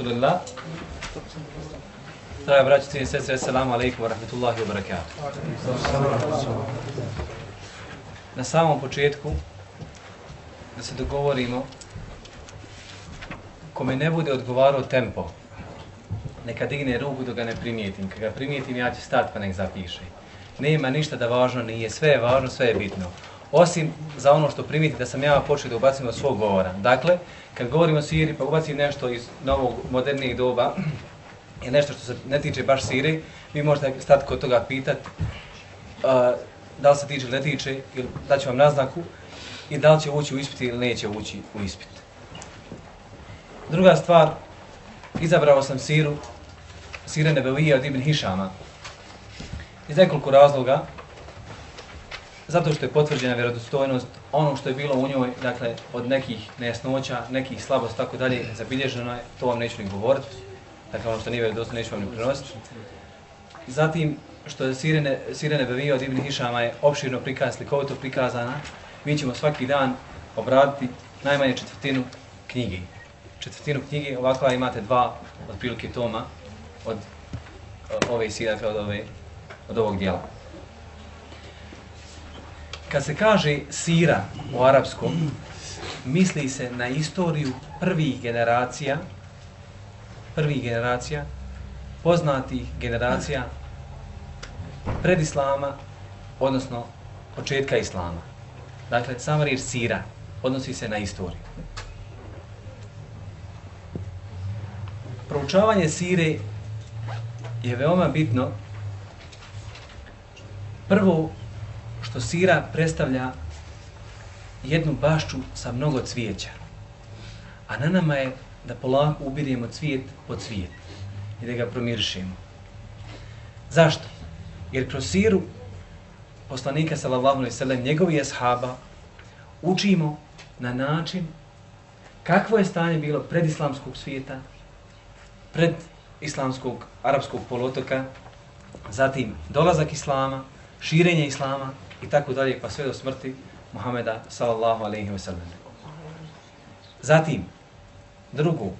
Rasulullah. Draga braći, cijeni sestre, assalamu alaikum wa rahmatullahi wa barakatuh. Na samom početku da se dogovorimo kome ne bude odgovarao tempo, neka digne ruku dok ga ne primijetim. Kad ga primijetim, ja ću stati pa nek zapiše. Nema ništa da važno nije, sve je važno, sve je bitno. Osim za ono što primijeti da sam ja počeo da ubacim od svog govora. Dakle, kad govorimo o Siri, pa ubacim nešto iz novog, modernijih doba, je nešto što se ne tiče baš Siri, vi možete stati kod toga pitat uh, da li se tiče ili ne tiče, ili da ću vam naznaku, i da li će ući u ispit ili neće ući u ispit. Druga stvar, izabrao sam Siru, Sire Nebevija od Ibn Hišama, iz nekoliko razloga, zato što je potvrđena vjerodostojnost ono što je bilo u njoj, dakle, od nekih nejasnoća, nekih slabosti, tako dalje, zabilježeno je, to vam neću ni govoriti, dakle, ono što nije vjerodostojno, neću vam ni prenositi. Zatim, što je Sirene, Sirene Bevija od Ibn Hišama je opširno prikaz, slikovito prikazana, mi ćemo svaki dan obraditi najmanje četvrtinu knjige. Četvrtinu knjige, ovakva imate dva otprilike toma od e, ove sire, dakle, od, ove, od ovog dijela kad se kaže sira u arapskom, misli se na istoriju prvih generacija, prvih generacija, poznatih generacija pred islama, odnosno početka islama. Dakle, sama riječ sira odnosi se na istoriju. Proučavanje sire je veoma bitno prvo što sira predstavlja jednu bašću sa mnogo cvijeća. A na nama je da polako ubirjemo cvijet po cvijet i da ga promiršimo. Zašto? Jer kroz siru poslanika sallallahu alejhi ve sellem njegovi ashaba učimo na način kakvo je stanje bilo pred islamskog svijeta, pred islamskog arapskog polotoka, zatim dolazak islama, širenje islama, i tako dalje, pa sve do smrti Muhameda sallallahu alaihi wa sallam. Zatim, drugu,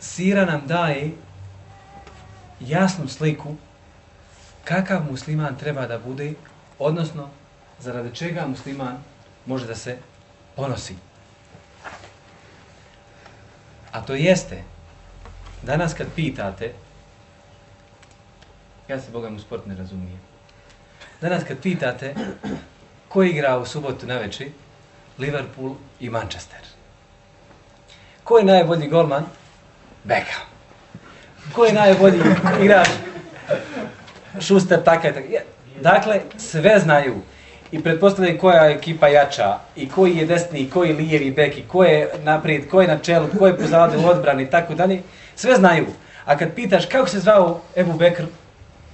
sira nam daje jasnu sliku kakav musliman treba da bude, odnosno zaradi čega musliman može da se ponosi. A to jeste, danas kad pitate Ja se Boga, u sport ne razumijem. Danas kad pitate ko igra u subotu na veči, Liverpool i Manchester. Ko je najbolji golman? Beckham. Ko je najbolji igrač? Schuster, tako i tako. Dakle, sve znaju. I pretpostavljaju koja je ekipa jača, i koji je desni, i koji je lijevi bek, i ko je naprijed, ko je na čelu, ko je pozadu u odbrani, tako dalje. Sve znaju. A kad pitaš kako se zvao Ebu Bekr,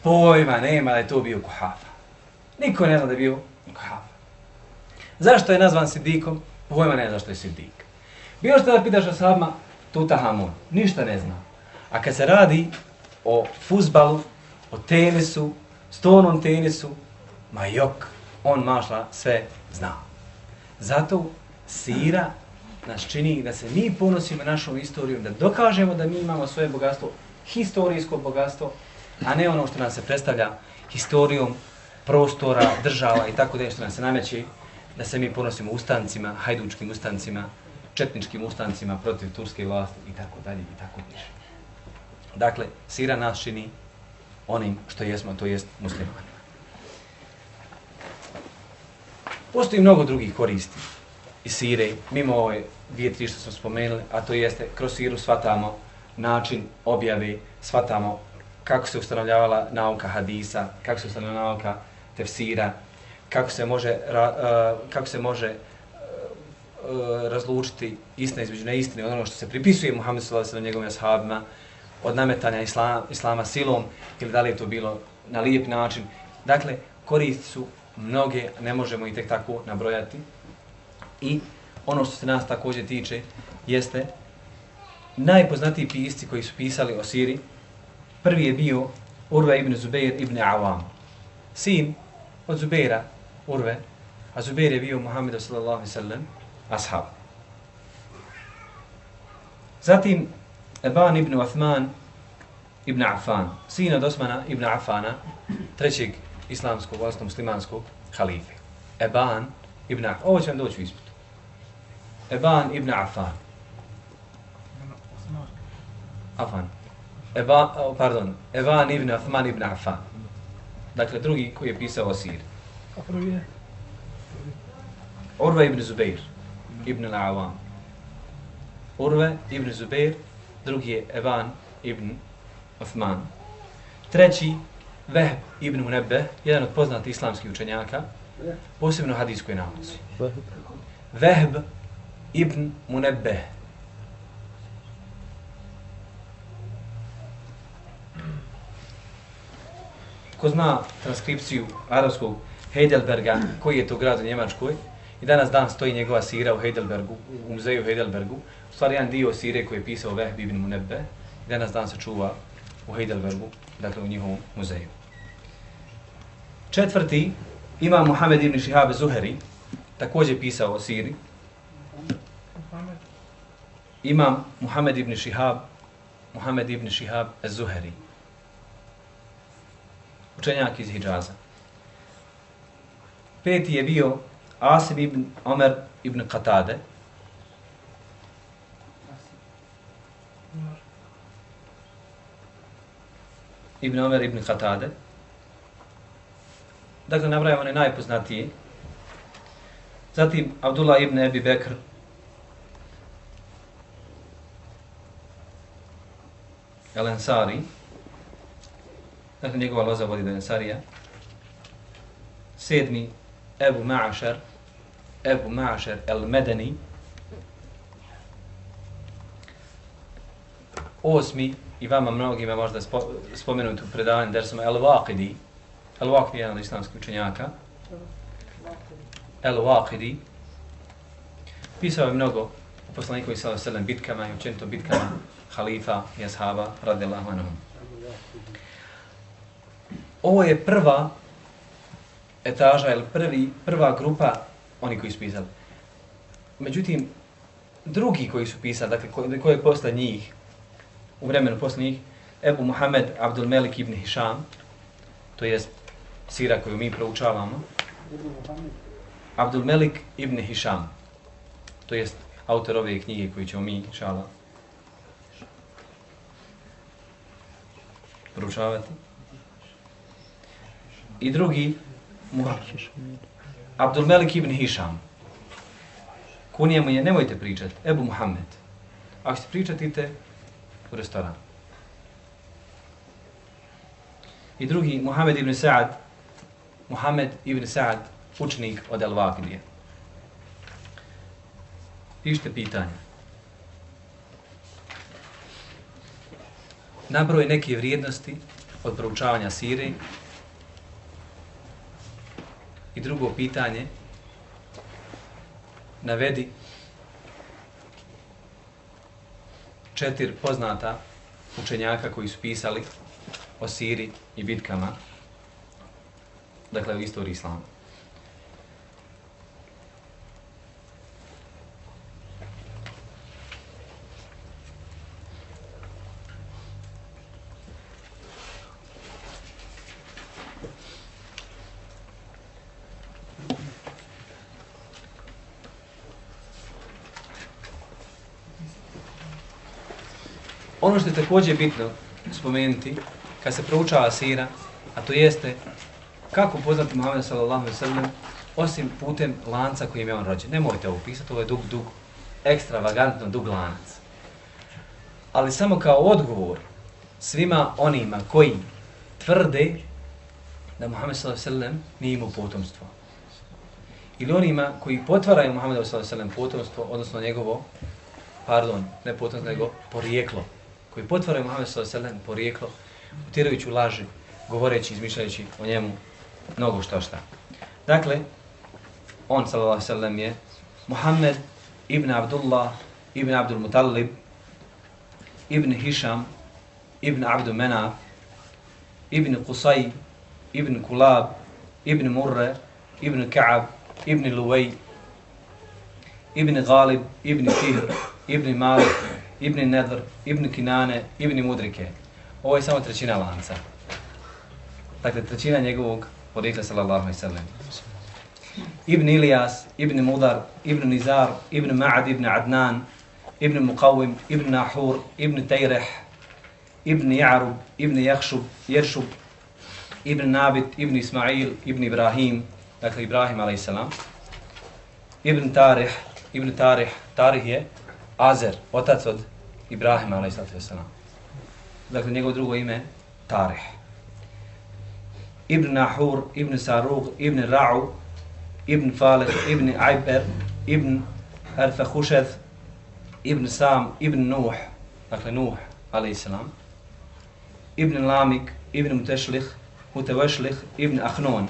Pojma nema da je to bio Kuhafa. Niko ne zna da je bio Kuhafa. Zašto je nazvan Sidikom? Pojma ne zna zašto je Sidik. Bilo što da pitaš o sabma, Tutahamun. Ništa ne zna. A kad se radi o fuzbalu, o tenisu, stonom tenisu, ma jok, on mašla sve zna. Zato Sira nas čini da se mi ponosimo našom istorijom, da dokažemo da mi imamo svoje bogatstvo, historijsko bogatstvo, a ne ono što nam se predstavlja historijom prostora, država i tako da što nam se nameće da se mi ponosimo ustancima, hajdučkim ustancima, četničkim ustancima protiv turske vlasti i tako dalje i tako dalje. Dakle, sira nas čini onim što jesmo, to jest muslimanima. Postoji mnogo drugih koristi i sire, mimo ove dvije, tri što smo spomenuli, a to jeste, kroz siru shvatamo način objave, shvatamo kako se ustanovljavala nauka hadisa, kako se ustanovljavala nauka tefsira, kako se može, uh, kako se može uh, razlučiti istina između neistine, ono što se pripisuje Muhammedu sallallahu alejhi ve njegovim ashabima od nametanja islama, islama silom ili da li je to bilo na lijep način. Dakle, korist su mnoge, ne možemo ih tek tako nabrojati. I ono što se nas također tiče jeste najpoznatiji pisci koji su pisali o Siri, Prvi je bio Urve ibn Zubeir ibn Awam. Sin od Zubeira, Urve, a Zubeir je bio Muhammed sallallahu sallam, ashab. Zatim, Eban ibn Uthman ibn Affan, sin od Osmana ibn Affana, trećeg islamskog, odnosno muslimanskog halife. Eban ibn Affan, ovo će vam doći u ispitu. Eban ibn Affan. Affan. Eban, pardon, Eban ibn Uthman ibn Affan. Dakle, drugi koji je pisao o Siri. A prvi je? Urve ibn Zubeir, ibn al-Awam. Urve ibn Zubeir, drugi je Evan ibn Uthman. Treći, Vehb ibn Munebbe, jedan od poznatih islamskih učenjaka, posebno hadijskoj nauci. Vehb ibn Munebbe. Ko zna transkripciju arabskog Heidelberga, koji je to grad u Njemačkoj, i danas dan stoji njegova sira u Heidelbergu, u muzeju Heidelbergu, u stvari jedan dio sire koji je pisao Vehbi ibn Munebbe, i danas dan se čuva u Heidelbergu, dakle u njihovom muzeju. Četvrti, ima Muhammed ibn Shihab Zuheri, također pisao o siri. Imam Muhammed ibn Shihab, Muhammed ibn Shihab Zuheri, učenjak iz Hidžaza. Peti je bio Asib ibn Omer ibn Qatade. Ibn Omer ibn Qatade. Dakle, nabrajamo one najpoznatiji. Zatim, Abdullah ibn Ebi Bekr. El Ansari. Dakle, njegova loza vodi do Ensarija. Sedmi, Ebu Ma'ašar, Ebu Ma'ašar el-Medeni. Osmi, i vama mnogima možda spo, spomenuti u predavanju dersama el-Waqidi. El-Waqidi je jedan od islamskih učenjaka. El-Waqidi. Pisao je mnogo u poslanikovi sallahu sallam bitkama i učenito bitkama halifa i ashaba radijallahu anhum. Ovo je prva etaža ili prvi, prva grupa oni koji su pisali. Međutim, drugi koji su pisali, dakle koji, koji je posle njih, u vremenu posle njih, Ebu Muhammed Abdul Melik ibn Hisham, to je sira koju mi proučavamo, Abdul Melik ibn Hisham, to jest autor ove knjige koju ćemo mi, šala, proučavati. I drugi, Abdul Melik ibn Hisham. Kunije mu je, nemojte pričati, Ebu Muhammed. Ako ćete pričati, idite u restoran. I drugi, Muhammed ibn Sa'ad, Muhammed ibn Sa'ad, učnik od Al-Vakidije. Pišite pitanje. Nabroj neke vrijednosti od proučavanja sire I drugo pitanje, navedi četiri poznata učenjaka koji su pisali o Siri i bitkama, dakle u istoriji islama. Ono što je također bitno spomenuti, kad se proučava sira, a to jeste kako poznati Muhammed sallallahu alaihi sallam, osim putem lanca kojim je on rođen. Nemojte ovo pisati, ovo je dug, dug, ekstravagantno dug lanac. Ali samo kao odgovor svima onima koji tvrde da Muhammed sallallahu alaihi sallam nije imao potomstvo. Ili onima koji potvaraju Muhammed sallallahu alaihi sallam potomstvo, odnosno njegovo, pardon, ne potomstvo, nego porijeklo, koji potvaraju Muhammed s.a.v. porijeklo, utirajući u laži, govoreći, izmišljajući o njemu mnogo što šta. Dakle, on s.a.v. je Muhammed ibn Abdullah ibn Abdul Mutallib ibn Hisham ibn Abdu Menaf ibn Qusay ibn Kulab ibn Murre ibn Ka'ab ibn Luwej ibn Galib ibn Fihr Ibn Malik, Ibn Nedr, Ibn Kinane, Ibn Mudrike. Ovo je samo trećina lanca. Dakle, trećina njegovog porijekla sallallahu alaihi sallam. Ibn Ilijas, Ibn Mudar, Ibn Nizar, Ibn Ma'ad, Ibn Adnan, Ibn Muqawim, Ibn Nahur, Ibn Tejreh, Ibn Ja'rub, Ibn Jahšub, Jeršub, Ibn Nabit, Ibn Ismail, Ibn Ibrahim, dakle Ibrahim a.s. Ibn Tarih, Ibn Tarih, Tarih je Azer, otac od Ibrahima a.s. Dakle, njegovo drugo ime Tarih. Ibn Nahur, Ibn Sarug, Ibn Ra'u, Ibn Falih, Ibn Ayber, Ibn Arfahusheth, Ibn Sam, Ibn Nuh, dakle Nuh, a.s. Ibn Lamik, Ibn Mutešlih, Mutevešlih, Ibn Ahnon.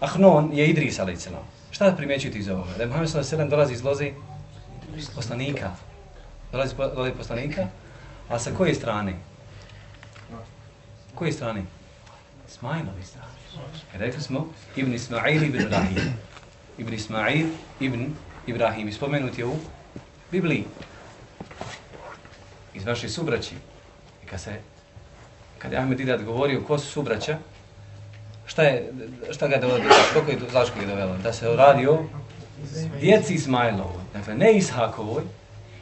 Ahnon je Idris, a.s. Šta da primjećujete iz ovoga? Da je Muhammed s.a.v. dolazi iz lozi poslanika. Dolazi iz poslanika, a sa koje strane? Koje strane? Ismailovi strane. I rekli smo Ibn Ismail ibn Ibrahim. Ibn Ismail ibn Ibrahim. Ispomenut je u Bibliji. Iz vaše subraći. I kad se kad je Ahmed Idat govorio ko su subraća, šta je, šta ga je dovodio, kako je zašto je dovelo? Da se radi o djeci Ismailovoj, dakle ne Ishakovoj,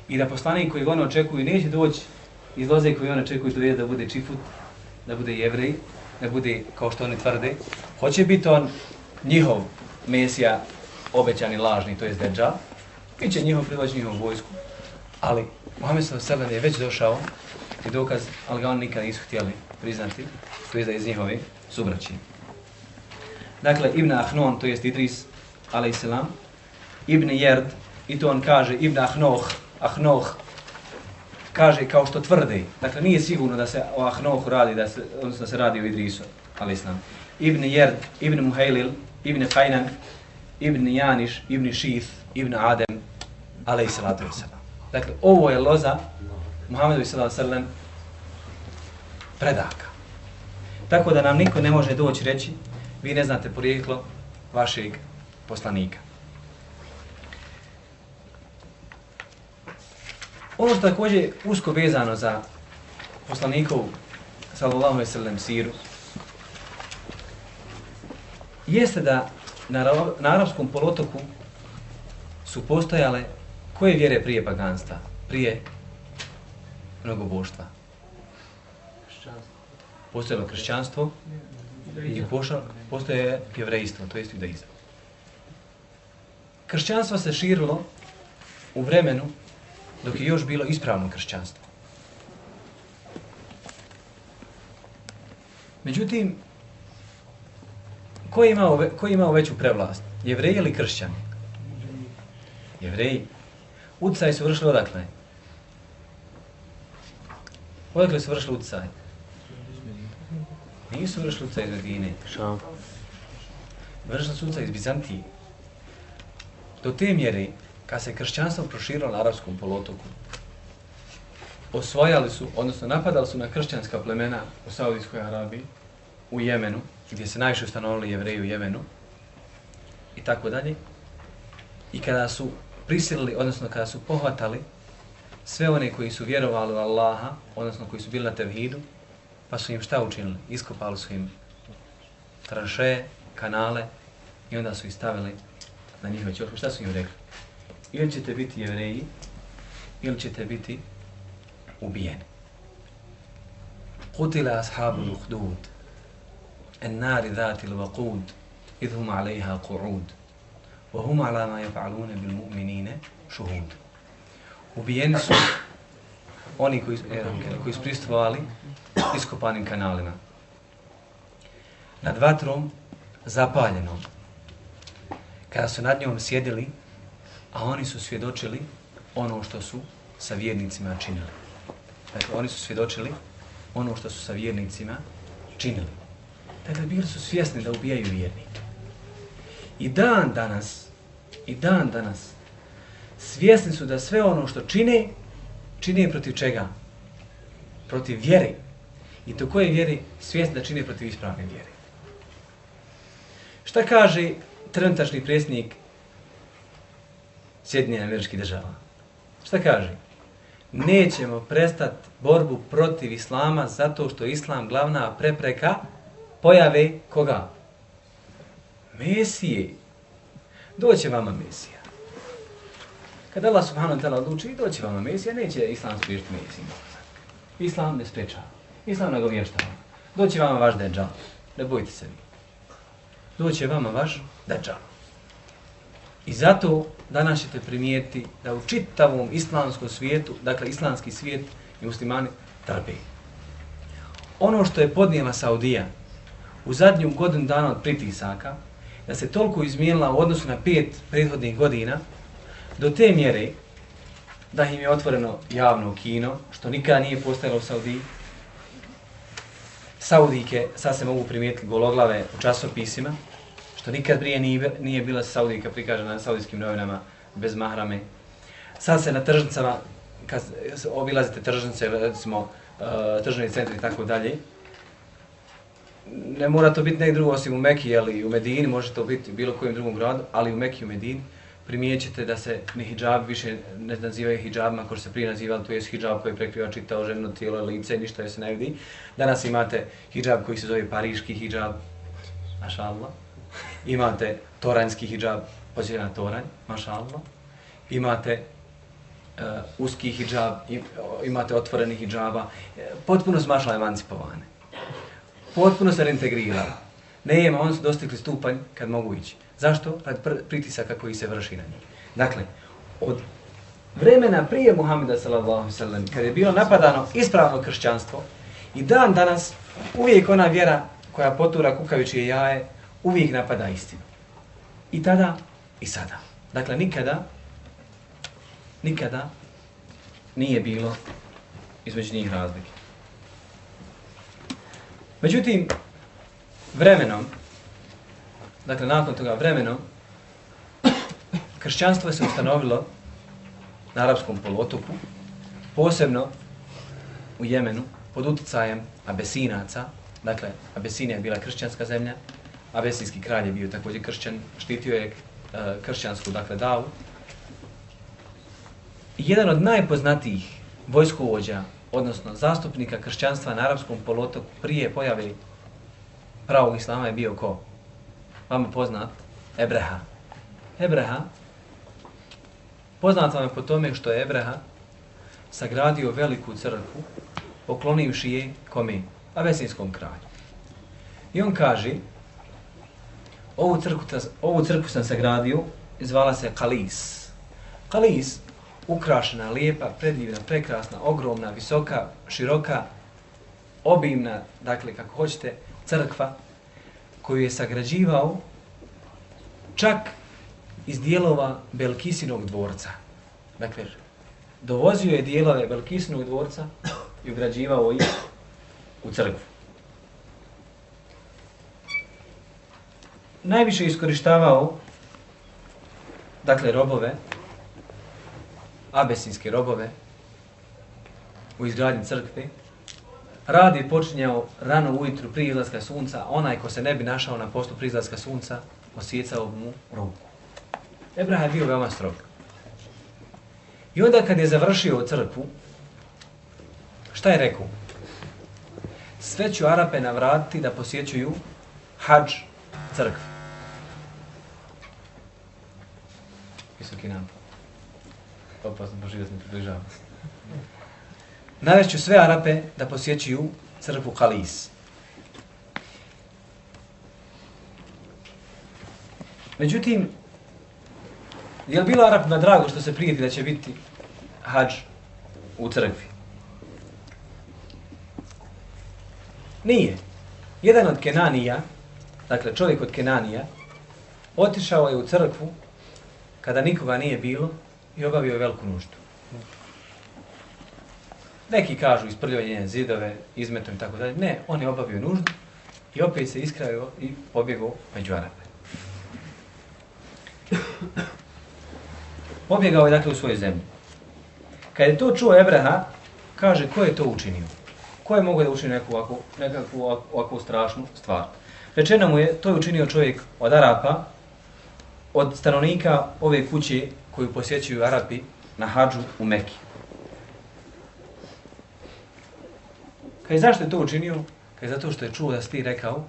i da poslanik koji ono očekuju neće doći iz loze koji ono očekuju to je da bude čifut, da bude jevrej, da bude kao što oni tvrde, hoće biti on njihov mesija obećani lažni, to je Deđal, bit će njihov prilaž njihov vojsku, ali Mohamed s.a.v. je već došao i dokaz, ali ga oni nikada nisu htjeli priznati, to je da iz njihove subraći. Dakle, Ibn Ahnon, to jest Idris, a.s. Ibn Jerd, i to on kaže, Ibn Ahnoh, Ahnoh, kaže kao što tvrde. Dakle, nije sigurno da se o Ahnohu radi, da se, odnosno da se radi o Idrisu, ali islam. Ibn Jerd, Ibn Muhailil, Ibn Kajnan, Ibn Janiš, Ibn Šif, Ibn Adem, a.s. Dakle, ovo je loza Muhammedu s.a.v. predaka. Tako da nam niko ne može doći reći vi ne znate porijeklo vašeg poslanika. Ono što također usko vezano za poslanikov sallallahu alejhi ve sellem siru jeste da na, na arapskom polotoku su postojale koje vjere prije paganstva, prije mnogoboštva. Postojalo kršćanstvo, i postoje jevrejstvo, to jest judaizam. Kršćanstvo se širilo u vremenu dok je još bilo ispravno kršćanstvo. Međutim, ko je imao, ko je imao veću prevlast? Jevreji ili kršćani? Jevreji. Utcaj su vršili odakle? Odakle su vršili utcaj? Nisu vršili utjecaj iz Medine. Šam. Vršili su utjecaj iz Bizantije. Do te mjere, kad se kršćanstvo proširilo na arapskom polotoku, osvojali su, odnosno napadali su na kršćanska plemena u Saudijskoj Arabiji, u Jemenu, gdje se najviše ustanovili jevreji u Jemenu, i tako dalje. I kada su prisilili, odnosno kada su pohvatali sve one koji su vjerovali u Allaha, odnosno koji su bili na tevhidu, Pa su im šta učinili? Iskopali su im tranše, kanale i onda su ih stavili na njihove ćoške. Šta su im rekli? Ili ćete biti jevreji, ili ćete biti ubijeni. Kutila ashabu l'uhdud, en nari dhati l'vaqud, idhum alejha qu'ud, wa hum ala ma jef'alune bil mu'minine šuhud. Ubijeni su oni koji, eh, koji su pristovali iskopanim kanalima. Nad vatrom zapaljenom. Kada su nad njom sjedili, a oni su svjedočili ono što su sa vjernicima činili. Dakle, oni su svjedočili ono što su sa vjernicima činili. Dakle, bili su svjesni da ubijaju vjernike. I dan danas, i dan danas, svjesni su da sve ono što čine, čine protiv čega? Protiv vjere. I to koje vjeri Svjesni da čine protiv ispravne vjere. Šta kaže trenutačni presnik Sjedinje američkih država? Šta kaže? nećemo prestati borbu protiv Islama zato što je Islam glavna prepreka pojave koga? Mesije. Doće vama Mesija. Kada Allah subhanahu wa ta'ala odluči, doće vama Mesija, neće Islam spriješiti Mesiju. Islam ne sprečava. Islam ne govještava. Doće vama vaš deđal. Ne bojte se vi. Doće vama vaš deđal. I zato danas ćete primijeti da u čitavom islamskom svijetu, dakle islamski svijet i muslimani, trpe. Ono što je podnijela Saudija u zadnju godinu dana od pritisaka, da se toliko izmijenila u odnosu na pet prethodnih godina, do te mjere da im je otvoreno javno kino, što nikada nije postojalo u Saudiji. Saudike, sad se mogu primijetiti gologlave u časopisima, što nikad prije nije, nije bila Saudijka prikažena na saudijskim novinama bez mahrame. Sad se na tržnicama, kad obilazite tržnice, recimo e, tržni centri i tako dalje, ne mora to biti negdje drugo osim u Mekiji ili u Medini, može to biti bilo kojem drugom gradu, ali u Mekiji i u Medini primijećete da se ni hijab više ne nazivaju hijabima koji se prije nazivali, to je hijab koji prekriva čitao ženo tijelo, lice, ništa joj se ne vidi. Danas imate hijab koji se zove pariški hijab, maša Allah. Imate toranjski hijab, pozivaj na toranj, mašalno. Imate uh, uski hijab, imate otvoreni hijaba, e, potpuno smašla emancipovane. Potpuno se reintegrirala. Ne ima, on su dostigli stupanj kad mogu ići. Zašto? Rad pritisaka koji se vrši na njih. Dakle, od vremena prije Muhammeda sallallahu sallam, kad je bilo napadano ispravno kršćanstvo, i dan danas uvijek ona vjera koja potura kukavičije jaje, uvijek napada istinu. I tada, i sada. Dakle, nikada, nikada nije bilo između njih razlike. Međutim, vremenom, dakle, nakon toga vremenom, kršćanstvo se ustanovilo na arapskom polotopu, posebno u Jemenu, pod uticajem Abesinaca, dakle, Abesinija je bila kršćanska zemlja, Abesinski kralj je bio također kršćan, štitio je e, kršćansku, dakle, davu. Jedan od najpoznatijih vojskovođa, odnosno zastupnika kršćanstva na arapskom polotoku prije pojave pravog islama je bio ko? Vama poznat? Ebreha. Ebreha, poznat vam je po tome što je Ebreha sagradio veliku crkvu, poklonivši je kome? Abesinskom kralju. I on kaže, ovu crkvu, ovu crkvu sam sagradio, zvala se Kalis. Kalis, ukrašena, lijepa, predivna, prekrasna, ogromna, visoka, široka, obimna, dakle, kako hoćete, crkva, koju je sagrađivao čak iz dijelova Belkisinog dvorca. Dakle, dovozio je dijelove Belkisinog dvorca i ugrađivao ih u crkvu. Najviše iskorištavao dakle, robove, abesinske robove, u izgradnji crkve, rad je počinjao rano ujutru prije izlaska sunca, onaj ko se ne bi našao na postu prije izlaska sunca, osjecao mu ruku. Ebraha je bio veoma strog. I onda kad je završio crkvu, šta je rekao? Sve ću Arape navratiti da posjećuju hađ crkvu. Visoki napad. Opasno, boži da se približava. Navešću sve Arape da posjećuju crkvu Kalis. Međutim, je li bilo Arap na drago što se prijeti da će biti hađ u crkvi? Nije. Jedan od Kenanija, dakle čovjek od Kenanija, otišao je u crkvu kada nikoga nije bilo i obavio je veliku nuždu. Neki kažu isprljivanje zidove, izmetom i tako dalje. Ne, on je obavio nuždu i opet se iskravio i pobjegao među Arape. Pobjegao je dakle u svoju zemlju. Kad je to čuo Evreha, kaže ko je to učinio? Ko je mogao da učini neku ovakvu, nekakvu ovakvu strašnu stvar? Rečeno mu je, to je učinio čovjek od Arapa, od stanovnika ove kuće koju posjećuju Arapi na hađu u Mekiju. Kaj zašto je to učinio? Kaj zato što je čuo da si ti rekao,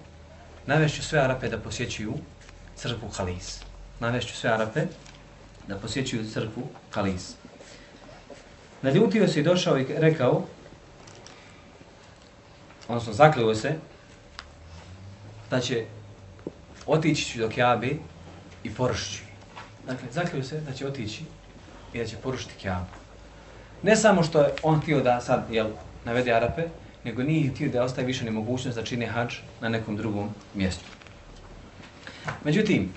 navešću sve Arape da posjećuju crkvu Halis. Navešću sve Arape da posjećuju crkvu Halis. Naljutio se i došao i rekao, odnosno zakleo se, da će otići do Kjabe i porušiti. Dakle, zakljuju se da će otići i da će porušiti Kjabu. Ne samo što je on htio da sad jel, navede Arape, nego nije htio da ostaje više nemogućnost da čine hađ na nekom drugom mjestu. Međutim,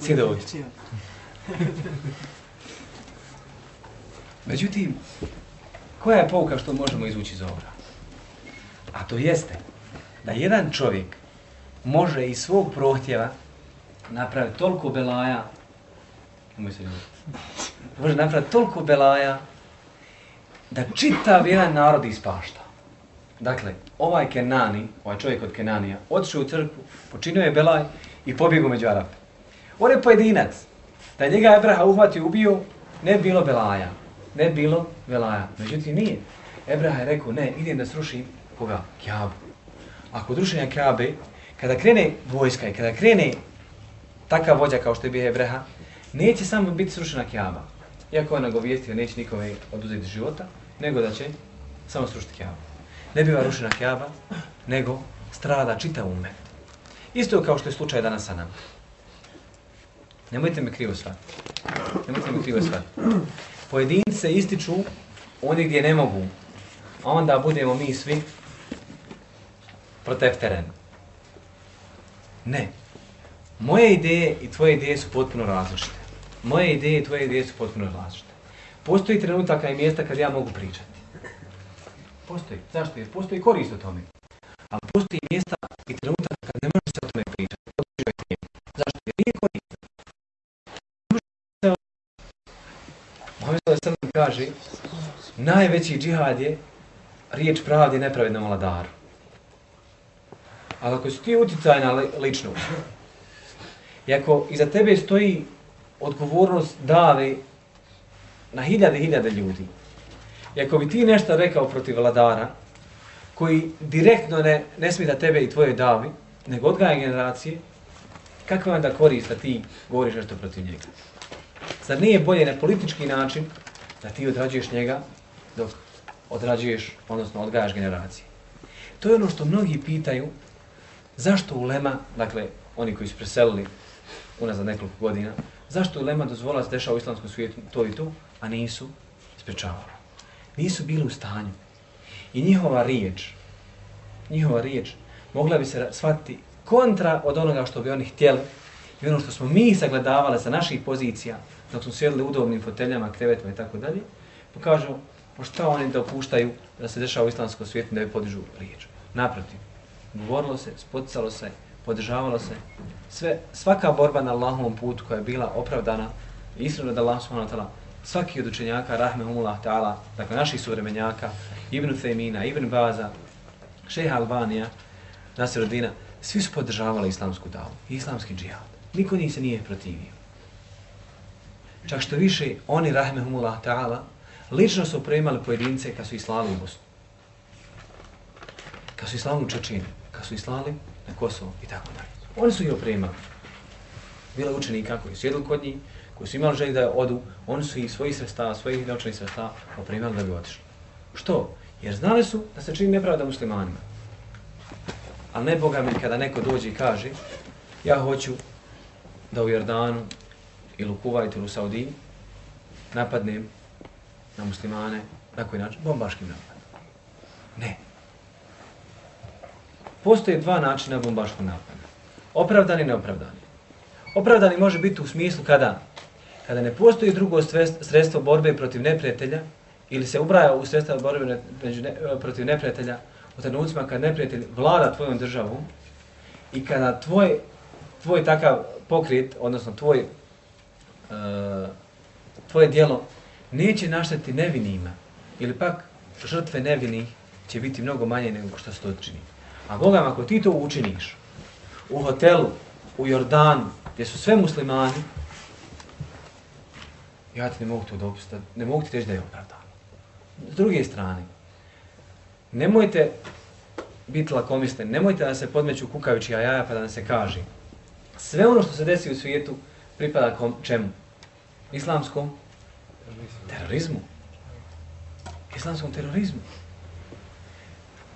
Sjeda ovdje. Međutim, koja je pouka što možemo izvući iz ovoga? A to jeste da jedan čovjek može iz svog prohtjeva napraviti toliko belaja, se može napraviti toliko belaja da čitav jedan narod ispašta. Dakle, ovaj Kenani, ovaj čovjek od Kenanija, otišao u crkvu, počinio je belaj i pobjegao među Arape. On je pojedinac. Da njega Ebraha uhvatio ubio, ne bilo belaja. Ne bilo velaja. Međutim, nije. Ebraha je rekao, ne, idem da srušim koga? Kjabu. Ako drušenja Kjabe, kada krene vojska i kada krene takav vođa kao što je bio Ebraha, neće samo biti srušena Kjaba. Iako je nagovijestio, neće nikome oduzeti života, nego da će samo srušiti Kjabu. Ne biva rušena Kjaba, nego strada čita umet. Isto kao što je slučaj danas sa nama. Nemojte me krivo shvatiti. Nemojte me krivo shvatiti pojedince se ističu oni gdje ne mogu. A onda budemo mi svi protiv terena. Ne. Moje ideje i tvoje ideje su potpuno različite. Moje ideje i tvoje ideje su potpuno različite. Postoji trenutaka i mjesta kad ja mogu pričati. Postoji. Zašto? Jer postoji korist o tome. Ali postoji mjesta i trenutaka kaže, najveći džihad je riječ pravde nepravednom vladaru. Ali ako si ti uticajna ličnost, i ako iza tebe stoji odgovornost dave na hiljade, hiljade ljudi, i ako bi ti nešto rekao protiv vladara, koji direktno ne, ne smije da tebe i tvoje davi, nego odgaja generacije, kakva onda korista ti govoriš nešto protiv njega? Zar nije bolje na politički način da ti odrađuješ njega dok odrađuješ, odnosno odgajaš generacije? To je ono što mnogi pitaju zašto ulema, dakle, oni koji su preselili unazad nekoliko godina, zašto ulema dozvola se dešava u islamskom svijetu to i to, a nisu sprečavali. Nisu bili u stanju. I njihova riječ, njihova riječ, mogla bi se shvatiti kontra od onoga što bi oni htjeli i ono što smo mi sagledavali sa naših pozicija, dok su sjedili u udobnim foteljama, krevetima i tako dalje, pa pokažu pa šta oni da opuštaju da se dešava u islamskom svijetu da je podižu riječ. Naprotiv, govorilo se, spoticalo se, podržavalo se. Sve, svaka borba na Allahovom putu koja je bila opravdana, iskreno da Allah subhanahu ta'ala, svaki od učenjaka, rahmehumullah ta'ala, dakle naših suvremenjaka, Ibn Fejmina, Ibn Baza, Šeha Albanija, Nasir Odina, svi su podržavali islamsku davu, islamski džihad. Niko njih se nije protivio. Čak što više, oni, rahmehumullah ta'ala, lično su prejmali pojedince kad su islali u Bosnu. Kad su islali u Čečinu, kad su islali na Kosovo i tako dalje. Oni su ih opremali. Bilo učeni kako su jedli kod njih, koji su imali želji da odu, oni su ih svojih sredstava, svojih naučenih sredstava opremali da bi otišli. Što? Jer znali su da se čini nepravda muslimanima. Ali ne Boga mi kada neko dođe i kaže ja hoću da u Jordanu ili u Kuvajtu ili u Saudiji napadnem na muslimane na koji način? Bombaškim napadom. Ne. Postoje dva načina bombaškog napada. Opravdani i neopravdani. Opravdani može biti u smislu kada kada ne postoji drugo sredstvo borbe protiv neprijatelja ili se ubraja u sredstva borbe među ne, protiv neprijatelja u trenucima kad neprijatelj vlada tvojom državom i kada tvoj, tvoj takav pokrit, odnosno tvoj, E, tvoje dijelo neće našteti nevinima ili pak žrtve nevinih će biti mnogo manje nego što se to čini. A Boga, ako ti to učiniš u hotelu u Jordanu, gdje su sve muslimani, ja ti ne mogu to dopustiti, ne mogu ti reći da je opravdano. S druge strane, nemojte biti lakomisni, nemojte da se podmeću kukavići jaja pa da se kaže sve ono što se desi u svijetu pripada kom, čemu? Islamskom terorizmu. Islamskom terorizmu.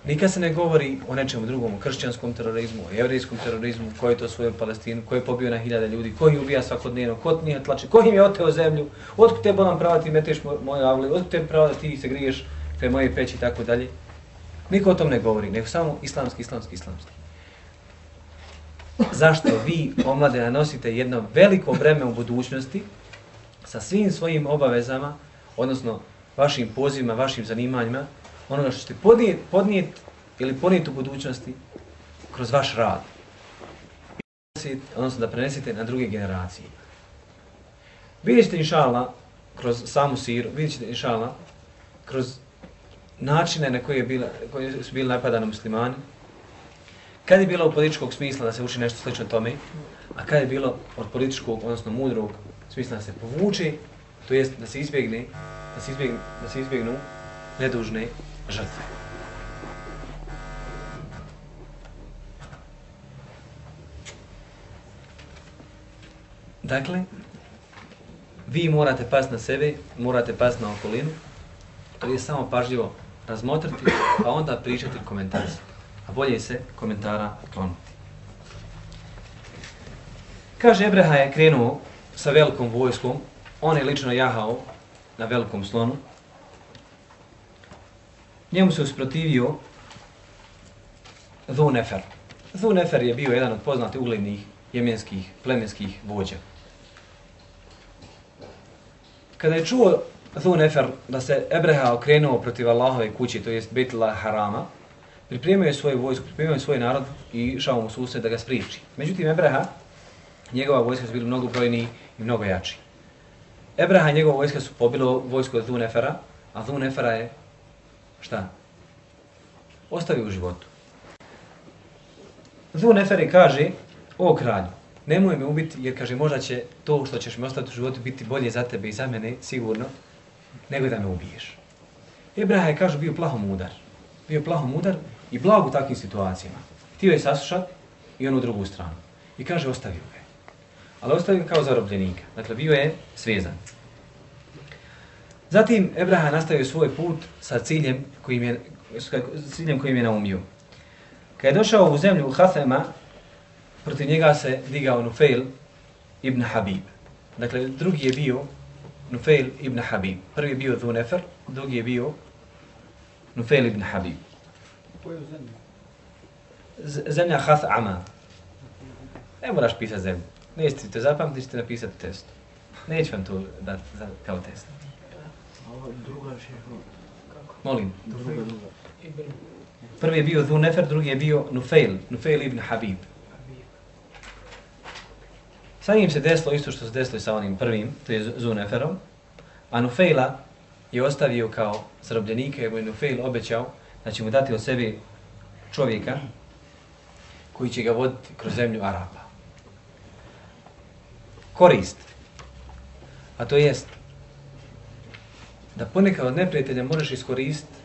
Nikad se ne govori o nečemu drugom, o kršćanskom terorizmu, o jevrijskom terorizmu, ko je to svoju Palestinu, ko je pobio na hiljade ljudi, ko ih ubija svakodnevno, ko nije tlači, ko im je oteo zemlju, otkud te bolam prava ti meteš moje avle, otkud te prava da ti se griješ te moje peći i tako dalje. Niko o tom ne govori, nego samo islamski, islamski, islamski. Zašto vi, omlade, nosite jedno veliko breme u budućnosti sa svim svojim obavezama, odnosno vašim pozivima, vašim zanimanjima, onoga što ćete podnijeti podnijet ili ponijeti u budućnosti kroz vaš rad. Odnosno da prenesete na druge generacije. Vidjet ćete inšala, kroz samu siru, vidjet ćete inšala, kroz načine na koje, je bila, koje su bili napadani muslimani, kad je bilo u političkog smisla da se uči nešto slično tome, a kad je bilo od političkog, odnosno mudrog smisla da se povuče, to jest da se izbjegne, da se izbjegne, da se izbjegnu nedužne žrtve. Dakle, vi morate pas na sebe, morate pas na okolinu, to je samo pažljivo razmotriti, pa onda pričati komentar. A bolje se komentara kloniti. Kaže, Ebreha je krenuo sa velikom vojskom, on je lično jahao na velikom slonu, njemu se usprotivio Dhu Nefer. Je bio jedan od poznatih uglednih jemenskih, plemenskih vođa. Kada je čuo Dhu da se Ebreha okrenuo protiv Allahove kuće, to jest Betla Harama, pripremio je svoju vojsku, pripremio je svoj narod i šao mu susred da ga spriči. Međutim, Ebreha, njegova vojska su bili mnogo brojni i mnogo jači. Ebreha i njegova vojska su pobilo vojsko od Nefera, a Dhu je šta? Ostavio u životu. Zvu kaže, o kralju, nemoj me ubiti jer kaže možda će to što ćeš mi ostati u životu biti bolje za tebe i za mene, sigurno, nego da me ubiješ. Ibraha je, kaže bio plahom udar. Bio plahom udar i blag u takvim situacijama. Htio je saslušat i onu drugu stranu. I kaže, ostavio ga. Ali ostavio kao zarobljenika. Dakle, bio je svezan. Zatim Ebraha nastavio svoj put sa ciljem kojim je, sa ciljem kojim je naumio. Kad je došao u zemlju Hathema, protiv njega se digao Nufail ibn Habib. Dakle, drugi je bio Nufail ibn Habib. Prvi je bio Dhunefer, drugi je bio Nufail ibn Habib. Koja je zemlja? Zemlja Hathama. Ne moraš pisati zemlju. Nećete te zapamtiti, ćete napisati test. Neću vam to dati kao test. Druga šeho. Molim. Druga, druga. Prvi je bio Dhunefer, drugi je bio Nufail, Nufail ibn Habib. Sa njim se desilo isto što se desilo sa onim prvim, to je Zuneferom, a Nufaila je ostavio kao zarobljenika, jer mu je Nufail obećao da će mu dati od sebe čovjeka koji će ga voditi kroz zemlju Araba. Korist. A to jest da ponekad od neprijatelja možeš iskoristiti,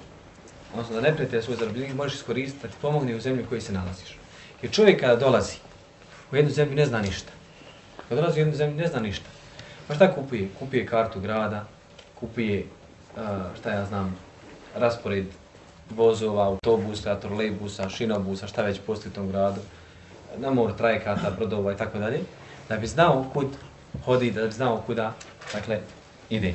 odnosno da neprijatelja svoj zarobljenik možeš iskoristiti da ti pomogne u zemlju u kojoj se nalaziš. Jer čovjek kada dolazi u jednu zemlju ne zna ništa. Kada dolazi u jednu zemlju ne zna ništa. Pa šta kupuje? Kupuje kartu grada, kupuje, šta ja znam, raspored vozova, autobusa, trolejbusa, šinobusa, šta već postoji u tom gradu, na mor trajekata, brodova i tako dalje, da bi znao kud hodi, da bi znao kuda, dakle, ide.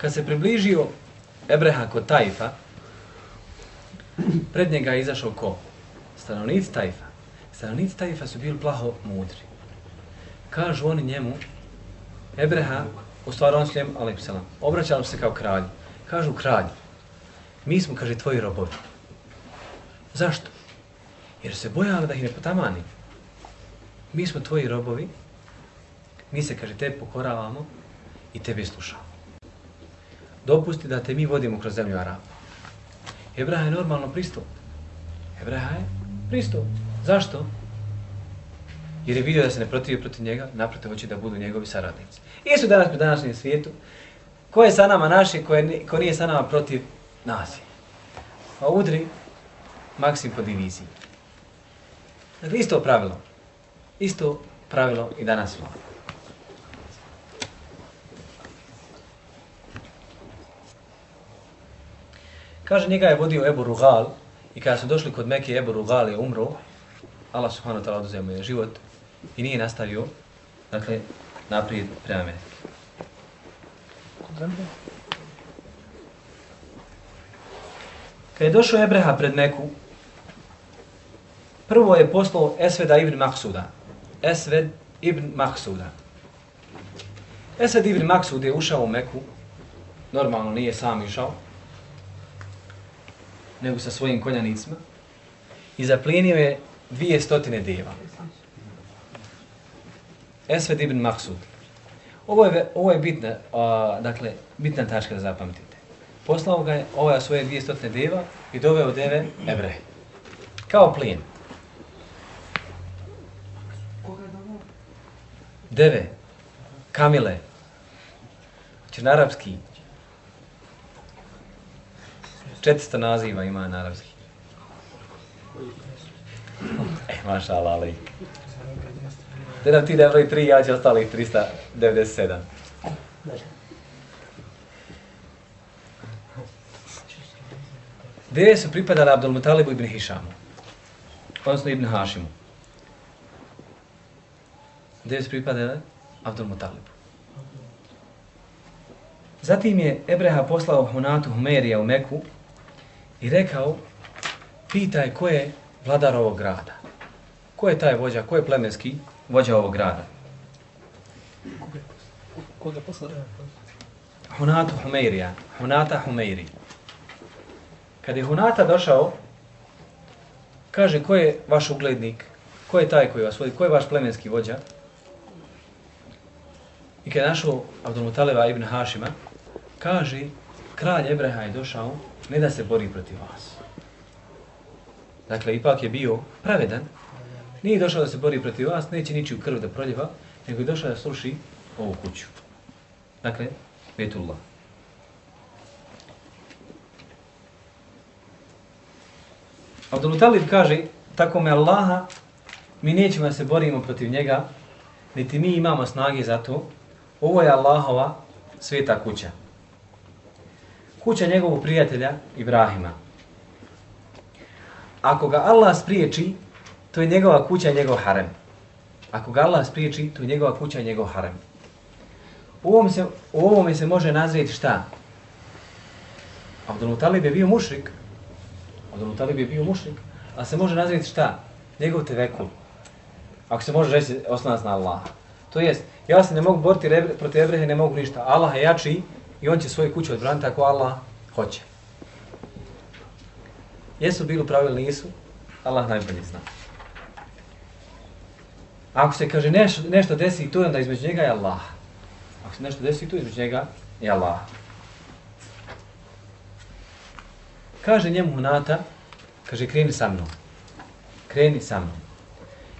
Kad se približio Ebreha kod Tajfa, pred njega je izašao ko? Stanovnici Tajfa. Stanovnici Tajfa su bili plaho mudri. Kažu oni njemu, Ebreha, u stvari on slijem, ali obraćali se kao kralj. Kažu kralj, mi smo, kaže, tvoji robovi. Zašto? Jer se bojali da ih ne potamani. Mi smo tvoji robovi, mi se, kaže, te pokoravamo i tebe slušamo. Dopusti da te mi vodimo kroz zemlju Araba. Hebraha je normalno pristup. Hebraha je pristup. Zašto? Jer je vidio da se ne protivi protiv njega, naprotiv hoće da budu njegovi saradnici. Isu danas u današnjem svijetu, ko je sa nama naši, ko, je, ko nije sa nama protiv nas. Pa udri maksim po diviziji. Dakle, isto pravilo. Isto pravilo i danas vlada. Kaže, njega je vodio Ebu Rugal i kada su došli kod Mekke, Ebu Rugal je umro, Allah subhanahu ta'ala oduzeo mu je život i nije nastavio, dakle, naprijed prema Mekke. Kad je došao Ebreha pred Meku, prvo je poslao Esveda ibn Maksuda. Esved ibn Maksuda. Esved ibn Maksud je ušao u Meku, normalno nije sam išao, nego sa svojim konjanicima i zaplijenio je dvije stotine deva. Esved ibn Maksud. Ovo je, ovo je bitna, a, dakle, bitna tačka da zapamtite. Poslao ga je ovaj svoje dvije stotine deva i doveo deve Evre. Kao plijen. Deve, kamile, znači na arapski, 400 naziva ima na arapski. E, maša Allah, ali. Da nam ti da broj 3, ja ću ostalih 397. Deve su pripadali Abdul Mutalibu ibn Hišamu? Odnosno ibn Hašimu. Deve su pripadali Abdul Mutalibu? Zatim je Ebreha poslao Hunatu Humerija u Meku i rekao, pitaj ko je vladar ovog grada. Ko je taj vođa, ko je plemenski vođa ovog grada? Koga posla? Hunatu Humeirija, Hunata Humeiri. Kad je Hunata došao, kaže ko je vaš uglednik, ko je taj koji vas vodi, ko je vaš plemenski vođa? I kad je našao Abdulmutaleva ibn Hašima, kaže, kralj Ebreha je došao ne da se bori protiv vas. Dakle, ipak je bio pravedan. Nije došao da se bori protiv vas, neće nići u krv da proljeva, nego je došao da sluši ovu kuću. Dakle, Betullah. Abdul Talib kaže, tako me Allaha, mi nećemo da se borimo protiv njega, niti mi imamo snage za to. Ovo je Allahova sveta kuća kuća njegovog prijatelja Ibrahima. Ako ga Allah spriječi, to je njegova kuća i njegov harem. Ako ga Allah spriječi, to je njegova kuća i njegov harem. U ovom se, u ovom se može nazrijeti šta? Abdul Talib je bio mušrik. Abdul Talib je bio mušrik. A se može nazrijeti šta? Njegov tevekul. Ako se može reći osnovac na Allah. To jest, ja se ne mogu boriti protiv Ebrehe, ne mogu ništa. Allah je jači, i on će svoju kuću odbraniti ako Allah hoće. Jesu bili pravili nisu, Allah najbolje zna. Ako se kaže nešto, nešto desi i to, onda između njega je Allah. Ako se nešto desi i to, između njega je Allah. Kaže njemu Hunata, kaže kreni sa mnom. Kreni sa mnom.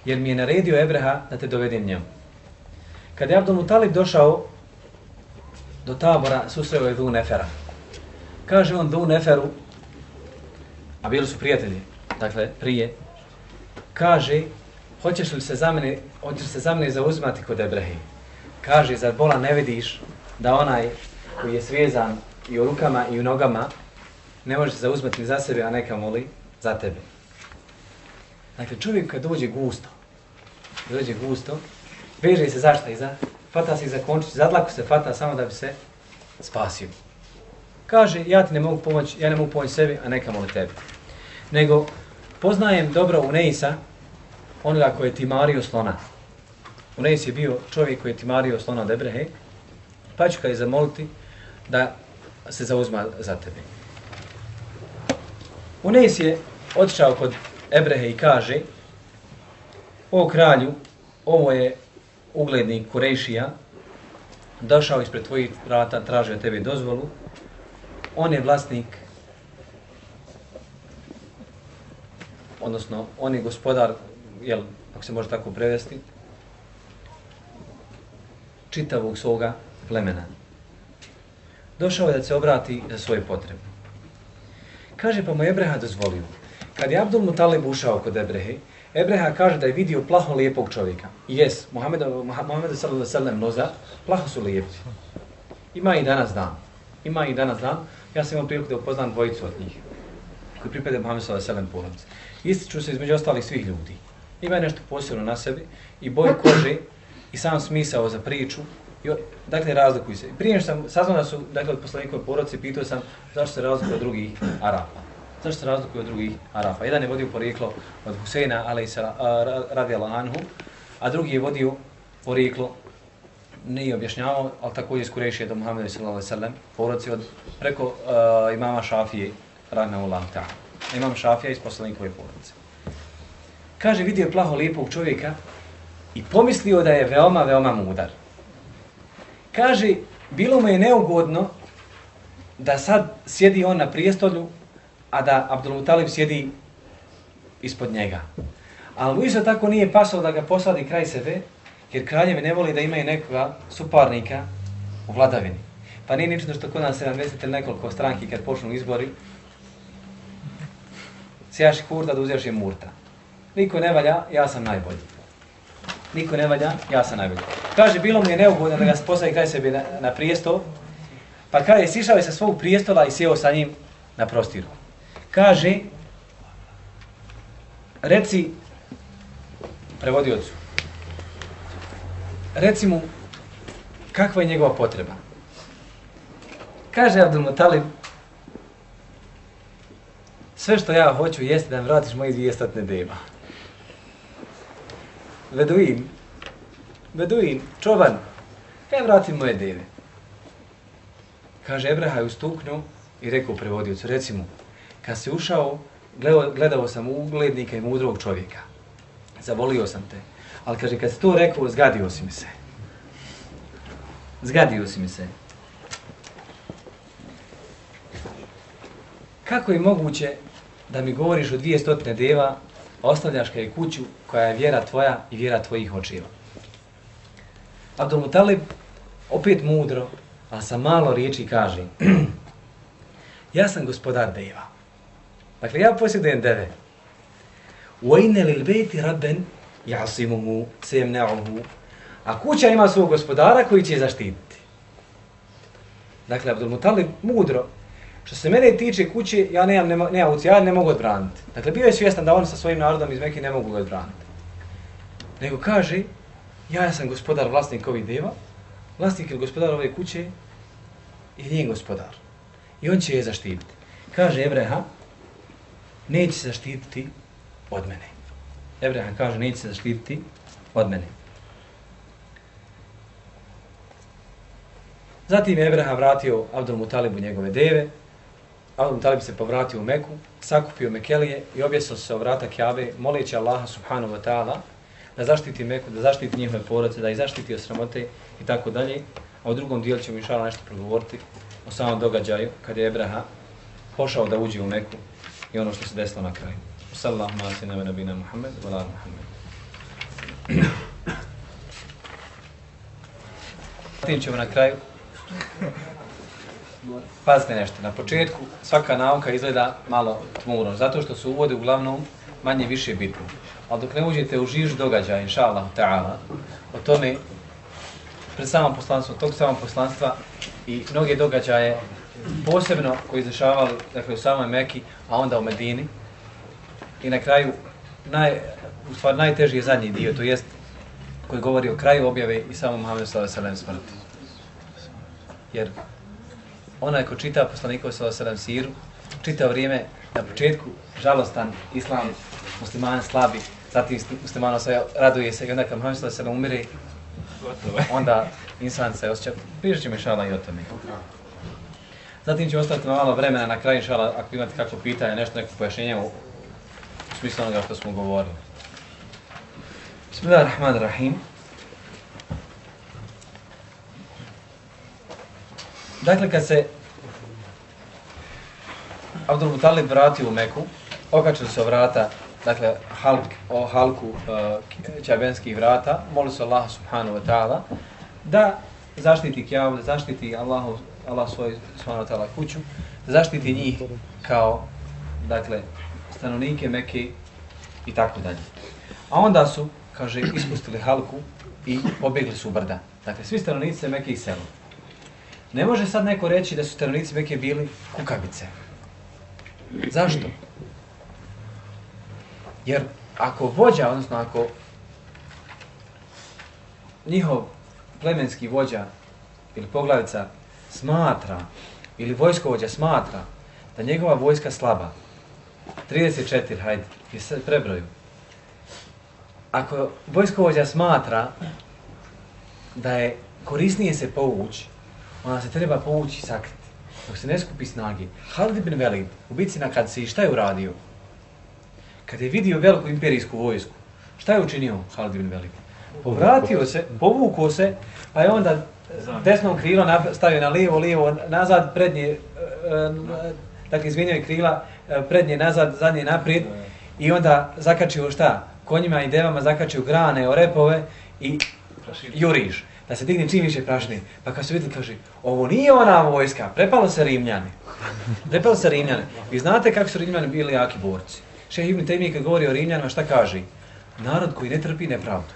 Jer mi je naredio Ebreha da te dovedem njemu. Kad je Abdul Mutalib došao do tabora susreo je Dhu Nefera. Kaže on Dhu Neferu, a bili su prijatelji, dakle, prije, kaže, hoćeš li se za mene, hoćeš se za mene zauzimati kod Ebrehi? Kaže, zar bola ne vidiš da onaj koji je svezan i u rukama i u nogama ne može se zauzmati za sebe, a neka moli za tebe. Dakle, čovjek kad dođe gusto, dođe gusto, veže se zašta iza fata se za končić, zadlaku se fata samo da bi se spasio. Kaže, ja ti ne mogu pomoći, ja ne mogu pomoći sebi, a neka moli tebi. Nego, poznajem dobro Uneisa, onoga koji je timario slona. Uneis je bio čovjek koji je timario slona od Ebrehe, pa ću ga i zamoliti da se zauzma za tebe. Uneis je otišao kod Ebrehe i kaže O kralju, ovo je uglednik Kurejšija, došao ispred tvojih vrata, tražio tebe dozvolu, on je vlasnik, odnosno on je gospodar, jel, ako se može tako prevesti, čitavog svoga plemena. Došao je da se obrati za svoje potrebe. Kaže pa mu Ebreha dozvolio. Kad je Abdul Mutalib ušao kod Ebrehe, Ebreha kaže da je vidio plaho lijepog čovjeka. Jes, Muhammed, Muhammed sallallahu sallam noza, plaho su lijepi. Ima i danas dan. Ima i danas dan. Ja sam imao priliku da upoznam dvojicu od njih koji pripadaju Muhammed sallallahu sallam porodice. Ističu se između ostalih svih ljudi. Ima nešto posebno na sebi i boj kože i sam smisao za priču. I, dakle, razlikuju se. Prije što sam saznao da su, dakle, od poslanikove porodice, pitao sam zašto se razlikuju od drugih Arapa. Zašto se razlikuju od drugih Arafa? Jedan je vodio porijeklo od Huseina, ali se radi anhu, a drugi je vodio porijeklo, nije objašnjavao, ali također iz Kurešije do Muhammeda sallallahu sallam, porodice od preko uh, imama Šafije, rahmehullah ta'ala. Imam Šafija iz poslanikove porodice. Kaže, vidio je plaho lijepog čovjeka i pomislio da je veoma, veoma mudar. Kaže, bilo mu je neugodno da sad sjedi on na prijestolju, a da Abdul sjedi ispod njega. Ali mu isto tako nije pasao da ga posadi kraj sebe, jer kraljevi ne voli da imaju nekoga suparnika u vladavini. Pa nije nično što kod nas 70 ili nekoliko stranki kad počnu izbori, sjaš kurda da uzjaš je murta. Niko ne valja, ja sam najbolji. Niko ne valja, ja sam najbolji. Kaže, bilo mu je neugodno da ga posadi kraj sebe na, na prijestol, pa kada je sišao je sa svog prijestola i sjeo sa njim na prostiru kaže reci prevodiocu reci mu kakva je njegova potreba. Kaže Abdul Mutalib sve što ja hoću jeste da mi vratiš moji dvije statne deva Veduin Veduin, čoban kaj vrati moje deve kaže Ebraha je ustuknuo i rekao prevodiocu reci mu kad si ušao, gledao, gledao sam uglednika i mudrog čovjeka. Zavolio sam te. Ali kaže, kad si to rekao, zgadio si mi se. Zgadio si mi se. Kako je moguće da mi govoriš o dvije stotine deva, ostavljaš kaj kuću koja je vjera tvoja i vjera tvojih očiva? Abdul Mutalib opet mudro, a sa malo riječi kaže Ja sam gospodar deva. Dakle, ja posjedujem deve. وَإِنَّ لِلْبَيْتِ رَبًّا يَعْصِمُهُ سَيَمْنَعُهُ A kuća ima svog gospodara koji će zaštititi. Dakle, Abdul Mutalib, mudro, što se mene tiče kuće, ja nemam, nema, nema uci, ja ne mogu odbraniti. Dakle, bio je svjestan da on sa svojim narodom iz Mekke ne mogu odbraniti. Nego kaže, ja sam gospodar vlasnik ovih deva, vlasnik ili gospodar ove kuće i njen gospodar. I on će je zaštititi. Kaže Ebreha, neće se zaštititi od mene. Ebrahim kaže, neće se zaštititi od mene. Zatim je Ebrahim vratio Abdul Mutalibu njegove deve. Abdul Mutalib se povratio u Meku, sakupio Mekelije i objesio se o vrata Kjabe, moleći Allaha subhanahu wa ta'ala da zaštiti Meku, da zaštiti njihove porodice, da ih zaštiti od sramote i tako dalje. A u drugom dijelu ćemo inšala nešto progovoriti o samom događaju kad je Ebraham pošao da uđe u Meku i ono što se desilo na kraju. Sallallahu alaihi wa sallam nabina Muhammed, wa ala Muhammed. Tim ćemo na kraju. Pazite nešto, na početku svaka nauka izgleda malo tmurno, zato što su uvode uglavnom manje više bitne. Ali dok ne uđete u žiž događaja, inša Allah, ta'ala, o tome, pred samom poslanstvom, tog samom poslanstva i mnoge događaje posebno koji izdešavali dakle, u samoj Meki, a onda u Medini. I na kraju, naj, u stvar najteži je zadnji dio, to jest koji govori o kraju objave i samom Muhammedu s.a.v. smrti. Jer onaj ko čita poslanikov s.a.v. siru, čita vrijeme na početku, žalostan, islam, musliman slabi, zatim musliman se raduje se i onda kad Muhammed s.a.v. umire, onda insan se osjeća, piše će mi šala i o tome. Zatim će ostati malo vremena na kraju, šala, ako imate kakvo pitanje, nešto, neko pojašnjenje u smislu onoga što smo govorili. Bismillahirrahmanirrahim. Dakle, kad se Abdul Mutalib vratio u Meku, okačili se vrata, dakle, halk, o halku uh, čabenskih vrata, molio se Allah subhanahu wa ta'ala, da zaštiti Kjavu, da zaštiti Allahu, Allah svoj subhanahu ta'ala kuću, zaštiti njih kao, dakle, stanovnike Mekke i tako dalje. A onda su, kaže, ispustili halku i pobjegli su u brda. Dakle, svi stanovnici Mekke i selo. Ne može sad neko reći da su stanovnici Mekke bili kukavice. Zašto? Jer ako vođa, odnosno ako njihov plemenski vođa ili poglavica smatra ili vojskovođa smatra da njegova vojska slaba, 34, hajde, je se prebroju. Ako vojskovođa smatra da je korisnije se povući, ona se treba povući i sakriti. Dok se ne skupi snagi. Halid ibn Velid, u bitci na kad se šta je uradio? Kad je vidio veliku imperijsku vojsku, šta je učinio Halid ibn Velid? Povratio se, povukao se, pa je onda desnom krilo stavio na lijevo, lijevo, nazad, prednje, e, e, dakle izvinio je krila, e, prednje, nazad, zadnje, naprijed, i onda zakačio šta? Konjima i devama zakačio grane, orepove i juriš da se digne čim više prašine. Pa kad su vidjeli, kaže, ovo nije ona vojska, prepalo se Rimljani. Prepalo se Rimljani. Vi znate kako su Rimljani bili jaki borci. Šeh Ibn Taymi kad govori o Rimljanima, šta kaže? Narod koji ne trpi nepravdu.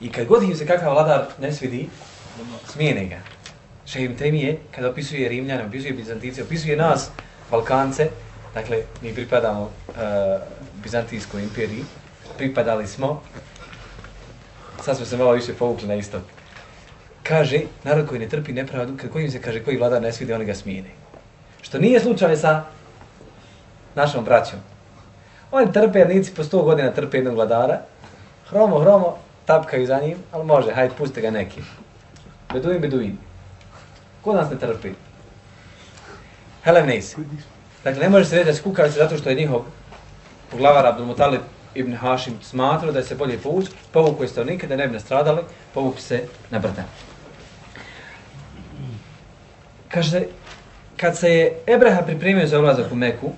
I kad god im se kakav vladar ne svidi, smijene ga. Šehim Temije, kada opisuje Rimljane, opisuje Bizantice, opisuje nas, Balkance, dakle, mi pripadamo e, uh, Bizantijskoj imperiji, pripadali smo sad smo se malo više povukli na istok. Kaže, narod koji ne trpi nepravdu, kad kojim se kaže koji vladar ne svide, oni ga smijene. Što nije slučaj sa našom braćom. Oni trpe, nici po sto godina trpe jednog vladara, hromo, hromo, tapkaju za njim, ali može, hajde, puste ga neki. Beduin, beduin. Ko nas ne trpi? Helem Dakle, ne može se reći da se zato što je njihov poglavar Abdul Mutalib Ibn Hašim smatrao da je se bolje povući, povuku je stavnike da ne bi nastradali, povuku se na brda. Kaže, kad se je Ebreha pripremio za ulazak u Meku,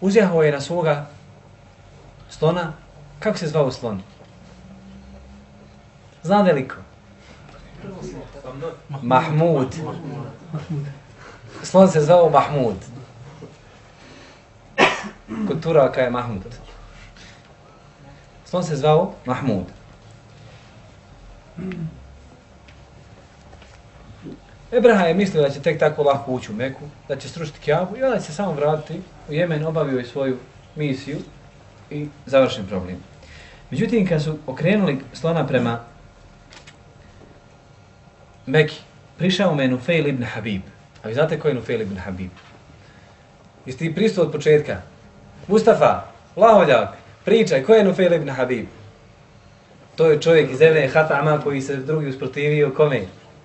uzjahao je na svoga slona, kako se zvao slon? Zna li? Mahmud. Slon se zvao Mahmud kod Turaka je Mahmud. Slon se zvao Mahmud. Ebraha je mislio da će tek tako lahko ući u Meku, da će strušiti kjavu i onda će se samo vratiti u Jemen, obavio je svoju misiju i završen problem. Međutim, kad su okrenuli slona prema Meki, prišao me Nufail ibn Habib. A vi znate ko je Nufail ibn Habib? Jeste ti pristup od početka? Mustafa, Laholjak, pričaj, ko je Nufail ibn Habib? To je čovjek iz Evreje Hatama koji se drugi usprotivio kome?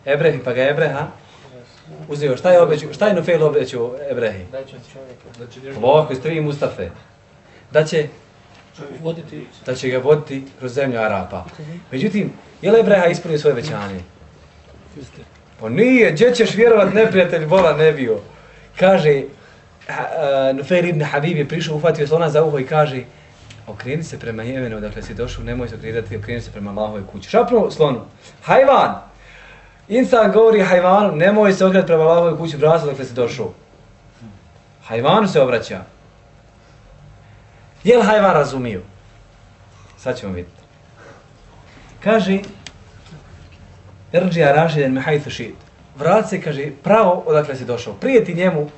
Ebrehi, pa ga Ebreha uzeo. Šta je, obeću, šta je Nufail obećao Ebrehi? Da će čovjeka. Loho, jeste vi Mustafe. Da će voditi. Da će ga voditi kroz zemlju Arapa. Međutim, je li Ebreha ispunio svoje većanje? Pa nije, gdje ćeš vjerovat neprijatelj, vola ne bio. Kaže, Nufair ibn Habib je prišao, uhvatio slona za uho i kaže okreni se prema Jemenu, dakle si došao, nemoj se okretati, okreni se prema Allahove kući. Šapnu slonu. Hajvan! Insan govori hajvanu, nemoj se okredati prema Allahove kući, vrasa dakle si došao. Hajvanu se obraća. Je li hajvan razumio? Sad ćemo vidjeti. Kaže, Erđija Rašiden mehajthu šit. Vrat se, kaže, pravo odakle si došao. Prijeti njemu,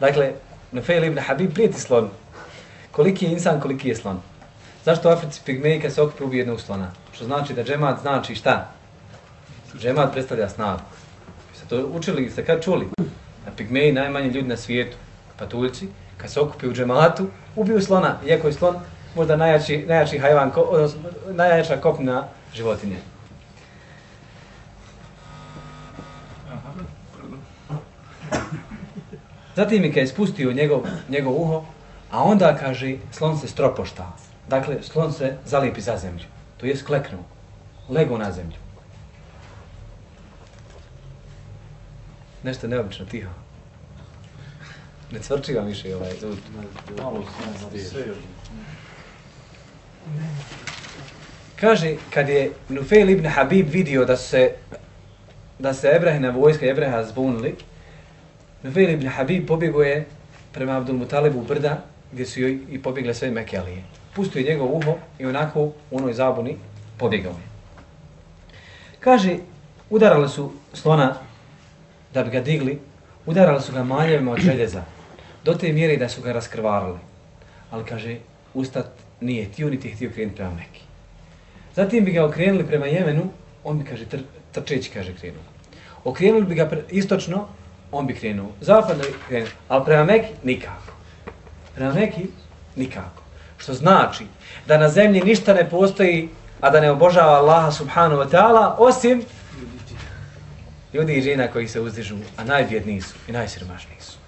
dakle, Nefejl ibn Habib prijeti slon. Koliki je insan, koliki je slon. Zašto u Africi pigmeji kad se okupi ubije jednog slona? Što znači da džemat znači šta? Džemat predstavlja snagu. Ste to učili, ste kad čuli? Da pigmeji najmanji ljudi na svijetu, patuljci, kad se okupi u džematu, ubiju slona. Iako je slon možda najjači, najjači hajvan, ko, najjača kopna životinje. Zatim je kad je spustio njegov, njegov uho, a onda kaže slon se stropošta. Dakle, slon se zalijepi za zemlju. To je skleknuo. Lego na zemlju. Nešto neobično tiho. Ne cvrči vam više ovaj zvuk. Malo Kaže, kad je Nufel ibn Habib vidio da se da se Ebrahina vojska Ebreha zbunili, Nufel ibn Habib pobjegao je prema Abdul Mutalibu brda, gdje su joj i pobjegle sve Mekelije. Pustio je njegov uho i onako u onoj zabuni pobjegao je. Kaže, udarali su slona da bi ga digli, udarali su ga maljevima od željeza, do te mjere da su ga raskrvarali. Ali kaže, ustat nije tio, niti je htio krenuti prema Meki. Zatim bi ga okrenuli prema Jemenu, on bi, kaže, tr trčeći, kaže, krenuo. Okrenuli bi ga istočno, on bi krenuo. Zapadno bi krenuo, ali prema Mekki nikako. Prema Mekki nikako. Što znači da na zemlji ništa ne postoji, a da ne obožava Allaha subhanahu wa ta'ala, osim ljudi i žena koji se uzdižu, a najbjedniji su i najsiromašniji su.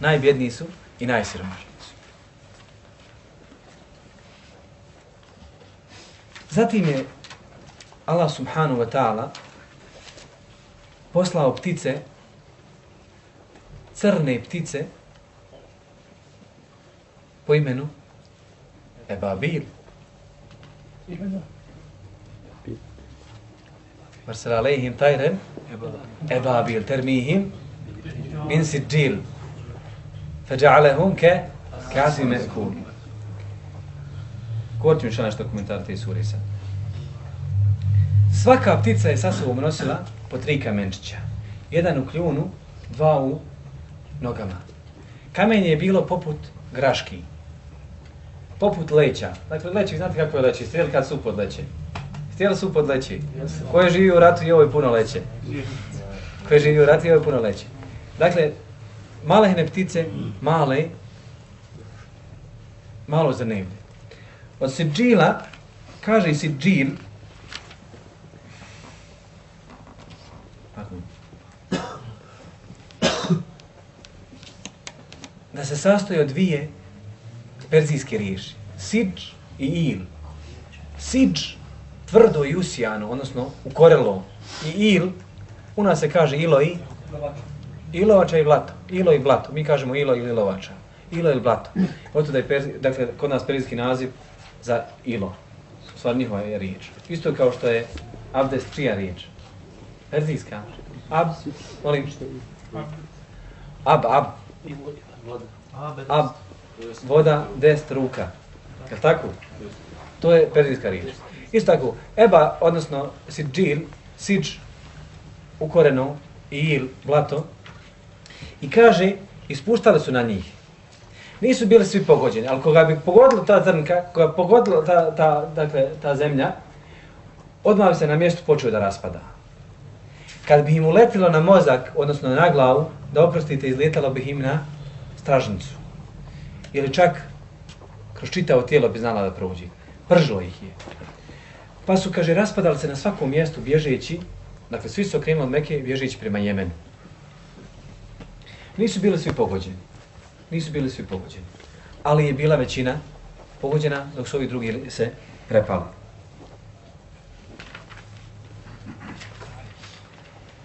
Najbjedniji su i najsiromašniji su. Zatim je Allah subhanahu wa ta'ala poslao ptice, crne ptice, po imenu Ebabil. Marsal alejhim tajren Ebabil. Termihim min siđil. Feđa'alehum ke kasi mekul. Govorite mi što nešto komentar te suri sad. Svaka ptica je sa sobom nosila po tri kamenčića. Jedan u kljunu, dva u nogama. Kamenje je bilo poput graški. Poput leća. Dakle, leći, znate kako je leći? Strijeli kad su pod leće. Strijeli su pod leći. Ko je živio u ratu i ovo je puno leće. Ko je živio u ratu i ovo je puno leće. Dakle, malehne ptice, male, malo zanimljive. Od siđila, kaže siđil, da se sastoji od dvije perzijske riječi. Sidž i il. Sidž, tvrdo i usijano, odnosno ukorelo. I il, u nas se kaže ilo i ilovača i blato. Ilo i blato. Mi kažemo ilo ili ilovača. Ilo ili blato. Oto da je perzi, dakle, kod nas perzijski naziv za ilo. Stvar njihova je riječ. Isto kao što je abdest čija riječ. Perzijska. Ab, molim. Ab, ab. Ab, voda, dest, ruka. Je tako? To je perzijska riječ. Isto tako, eba, odnosno siđil, siđ, ukoreno, i il, blato, i kaže, ispuštali su na njih. Nisu bili svi pogođeni, ali koga bi pogodila ta zrnka, koga bi pogodila ta, ta, dakle, ta zemlja, odmah bi se na mjestu počeo da raspada. Kad bi im uletilo na mozak, odnosno na glavu, da oprostite, izlijetalo bi im na stražnicu. Ili čak kroz čitavo tijelo bi znala da prođe. Pržilo ih je. Pa su, kaže, raspadali se na svakom mjestu bježeći, dakle, svi su okrenuli od Meke bježeći prema Jemenu. Nisu bili svi pogođeni. Nisu bili svi pogođeni. Ali je bila većina pogođena dok su ovi drugi se prepali.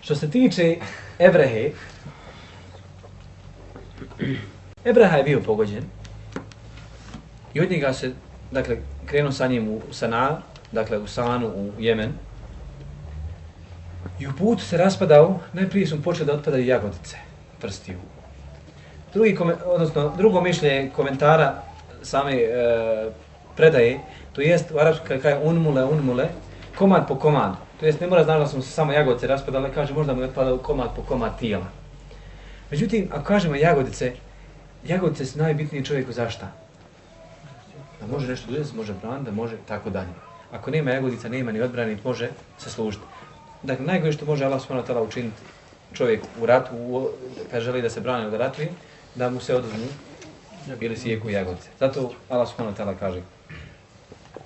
Što se tiče Evrehe, Ebraha je bio pogođen i od njega se, dakle, krenuo sa njim u Sana, dakle u Sanu, u Jemen. I u putu se raspadao, najprije su počeli da otpadaju jagodice, prstiju. Drugi, odnosno, drugo mišljenje komentara same e, predaje, to jest u arabsku kada kaže unmule, unmule, komad po komad. To jest ne mora znači da su samo jagodice raspadale, kaže možda mu je otpadao komad po komad tijela. Međutim, ako kažemo jagodice, jagodice su najbitniji čovjeku zašta? Da može nešto da može braniti, da može tako dalje. Ako nema jagodica, nema ni odbrani, može se služiti. Dakle, najgore što može Allah subhanahu wa učiniti čovjek u ratu, u, kad želi da se brani od ratu, da mu se oduzmu ili sijeku jagodice. Zato Allah subhanahu wa kaže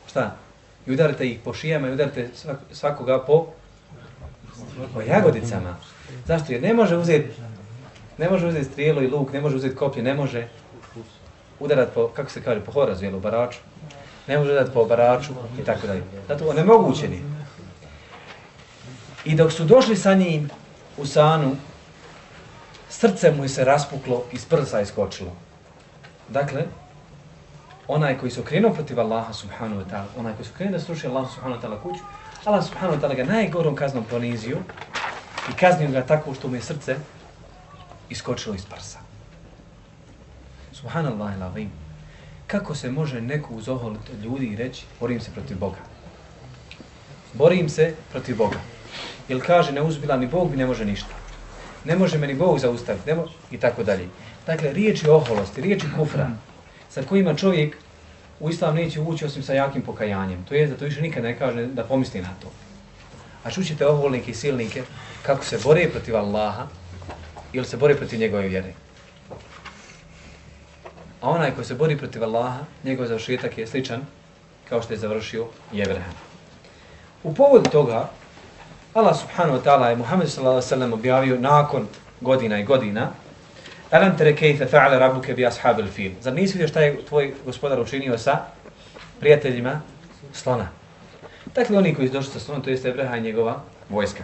šta? I udarite ih po šijama i udarite svak, svakoga po, po jagodicama. Zašto? Jer ne može uzeti Ne može uzeti strijelu i luk, ne može uzeti koplje, ne može udarat po, kako se kaže, po horazu, jel, u baraču. Ne može udarat po baraču i tako dalje. Zato onemogućeni. I dok su došli sa njim u sanu, srce mu je se raspuklo i s prsa iskočilo. Dakle, onaj koji se okrenuo protiv Allaha subhanahu wa ta'ala, onaj koji se okrenuo da sruši Allaha subhanahu wa ta'ala kuću, Allah subhanahu wa ta'ala ga najgorom kaznom ponizio i kaznio ga tako što mu je srce iskočilo iz prsa. Subhanallah ila. Kako se može neko uz oholit ljudi i reći borim se protiv Boga? Borim se protiv Boga. Jer kaže ne uzbila ni Bog mi ne može ništa. Ne može me ni Bog zaustaviti. Ne I tako dalje. Dakle, riječi oholosti, riječi kufra, sa kojima čovjek u islam neće ući osim sa jakim pokajanjem. To je da to više nikad ne kaže da pomisli na to. A čućete oholnike i silnike kako se bore protiv Allaha ili se bori protiv njegove vjere. A onaj koji se bori protiv Allaha, njegov završetak je sličan kao što je završio Jevreha. U povodu toga, Allah subhanahu wa ta'ala je Muhammed sallallahu alaihi sallam objavio nakon godina i godina Alam tere kejfe fa'ale rabuke bi ashabil fil. Zar nisi vidio šta je tvoj gospodar učinio sa prijateljima slona? Dakle, oni koji su došli sa slonom, to jeste Ebreha i njegova vojska.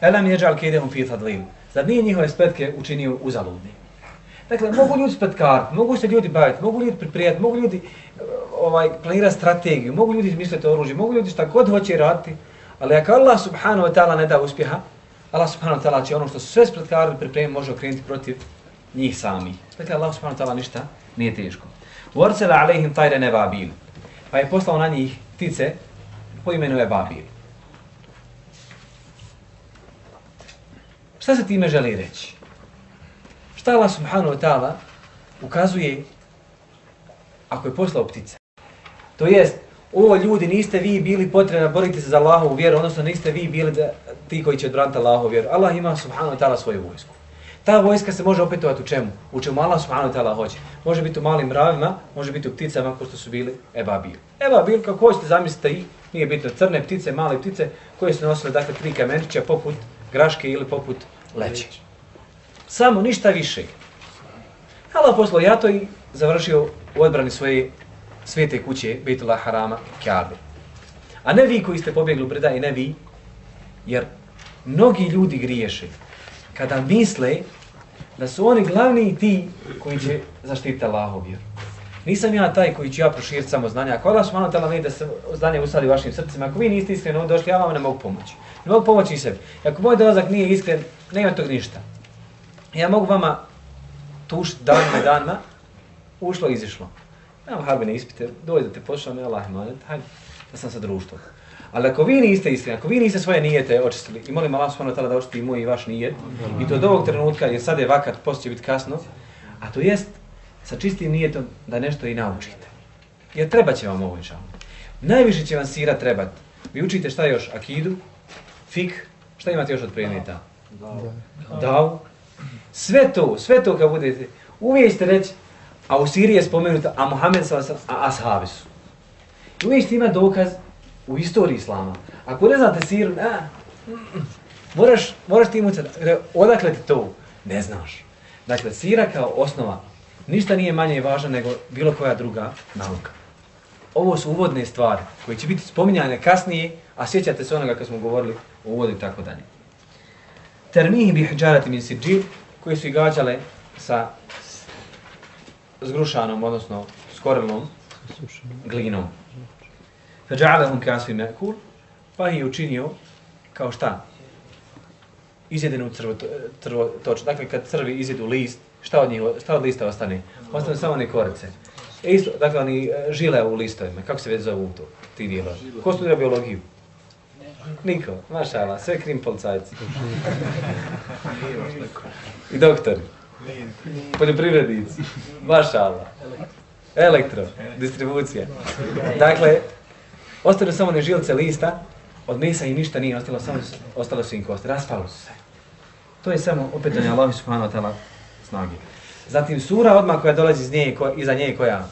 Alam jeđal kejdehum fi tadlil. Zar nije njihove spletke učinio uzaludni? Dakle, mogu ljudi spletkarati, mogu se ljudi baviti, mogu ljudi priprijati, mogu ljudi eh, ovaj, planirati strategiju, mogu ljudi izmisliti oružje, mogu ljudi šta god hoće raditi, ali ako Allah subhanahu wa ta'ala ne da uspjeha, Allah subhanahu wa ta'ala će ono što su sve spletkarili pripremiti može okrenuti protiv njih sami. Dakle, Allah subhanahu wa ta'ala ništa nije teško. Vorsela alaihim tajre nebabil. Pa je poslao na njih ptice po imenu Ebabil. Šta se time želi reći? Šta Allah subhanahu wa ta'ala ukazuje ako je poslao ptice? To jest, o ljudi, niste vi bili potrebni da borite se za Allahovu vjeru, odnosno niste vi bili da, ti koji će odbraniti Allahovu vjeru. Allah ima subhanahu wa ta'ala svoju vojsku. Ta vojska se može opetovati u čemu? U čemu Allah subhanahu wa ta'ala hoće. Može biti u malim mravima, može biti u pticama ko što su bili ebabil. Ebabil, kako hoćete zamislite i nije bitno, crne ptice, male ptice koje su nosile dakle tri kamenčića poput graške ili poput leće. Samo ništa više. Allah poslao ja to i završio u odbrani svoje svete kuće, Beitullah Harama, Kjabe. A ne vi koji ste pobjegli u brda i ne vi, jer mnogi ljudi griješe kada misle da su oni glavni i ti koji će zaštiti Allahov vjeru. Nisam ja taj koji ću ja proširiti samo znanje. Ako Allah subhanahu ta'ala ne da se znanje usali u vašim srcima, ako vi niste iskreno došli, ja vam ne mogu pomoći. Ne mogu pomoći i sebi. Ako moj dolazak nije iskren, nema tog ništa. Ja mogu vama tušiti danima i danima, ušlo i izišlo. Nemam harbene ispite, dođete, pošao, me, Allah imanet, hajde, da sam sa društvom. Ali ako vi niste iskreni, ako vi niste svoje nijete očistili, i molim Allah subhanahu ta'ala da očisti i moj i vaš nijet, i to do ovog trenutka, jer sad je vakat, poslije će biti kasno, a to jest sa čistim nijetom da nešto i naučite. Jer treba će vam ovo inša. Najviše će vam sira trebat. Vi učite šta još? Akidu, fik, šta imate još od predmeta? Dav. Sve to, sve to kad budete, uvijek ćete reći, a u Siriji je spomenuto, a Muhammed sa a ashabi su. Uvijek ćete imati dokaz u istoriji Islama. Ako ne znate siru, a, moraš, moraš ti imući, odakle ti to? Ne znaš. Dakle, sira kao osnova ništa nije manje važno nego bilo koja druga nauka. Ovo su uvodne stvari koje će biti spominjane kasnije, a sjećate se onoga kad smo govorili o uvodu i tako dalje. Termihim bi džarati min siđi, koje su gađale sa zgrušanom, odnosno skorelom glinom. Feđa'alehum kasvi mekul, pa je učinio kao šta? Izjedenu crvo, crvo toč. Dakle, kad crvi izjedu list, šta od, njih, šta od lista ostane? Ostane samo one korice. E isto, dakle, oni e, žile u listovima. Kako se već zovu to, ti dijela? Ko studira biologiju? Niko, mašala, sve krim policajci. I doktor. Poljoprivrednici. Mašala. Elektro, distribucija. Dakle, ostane samo ne žilce lista, od mesa i ništa nije ostalo, samo ostalo su im kosti, raspalo su se. To je samo opetanje Allah subhanahu wa ta'ala snagi. Zatim sura odmah koja dolazi iz nje, ko, iza nje koja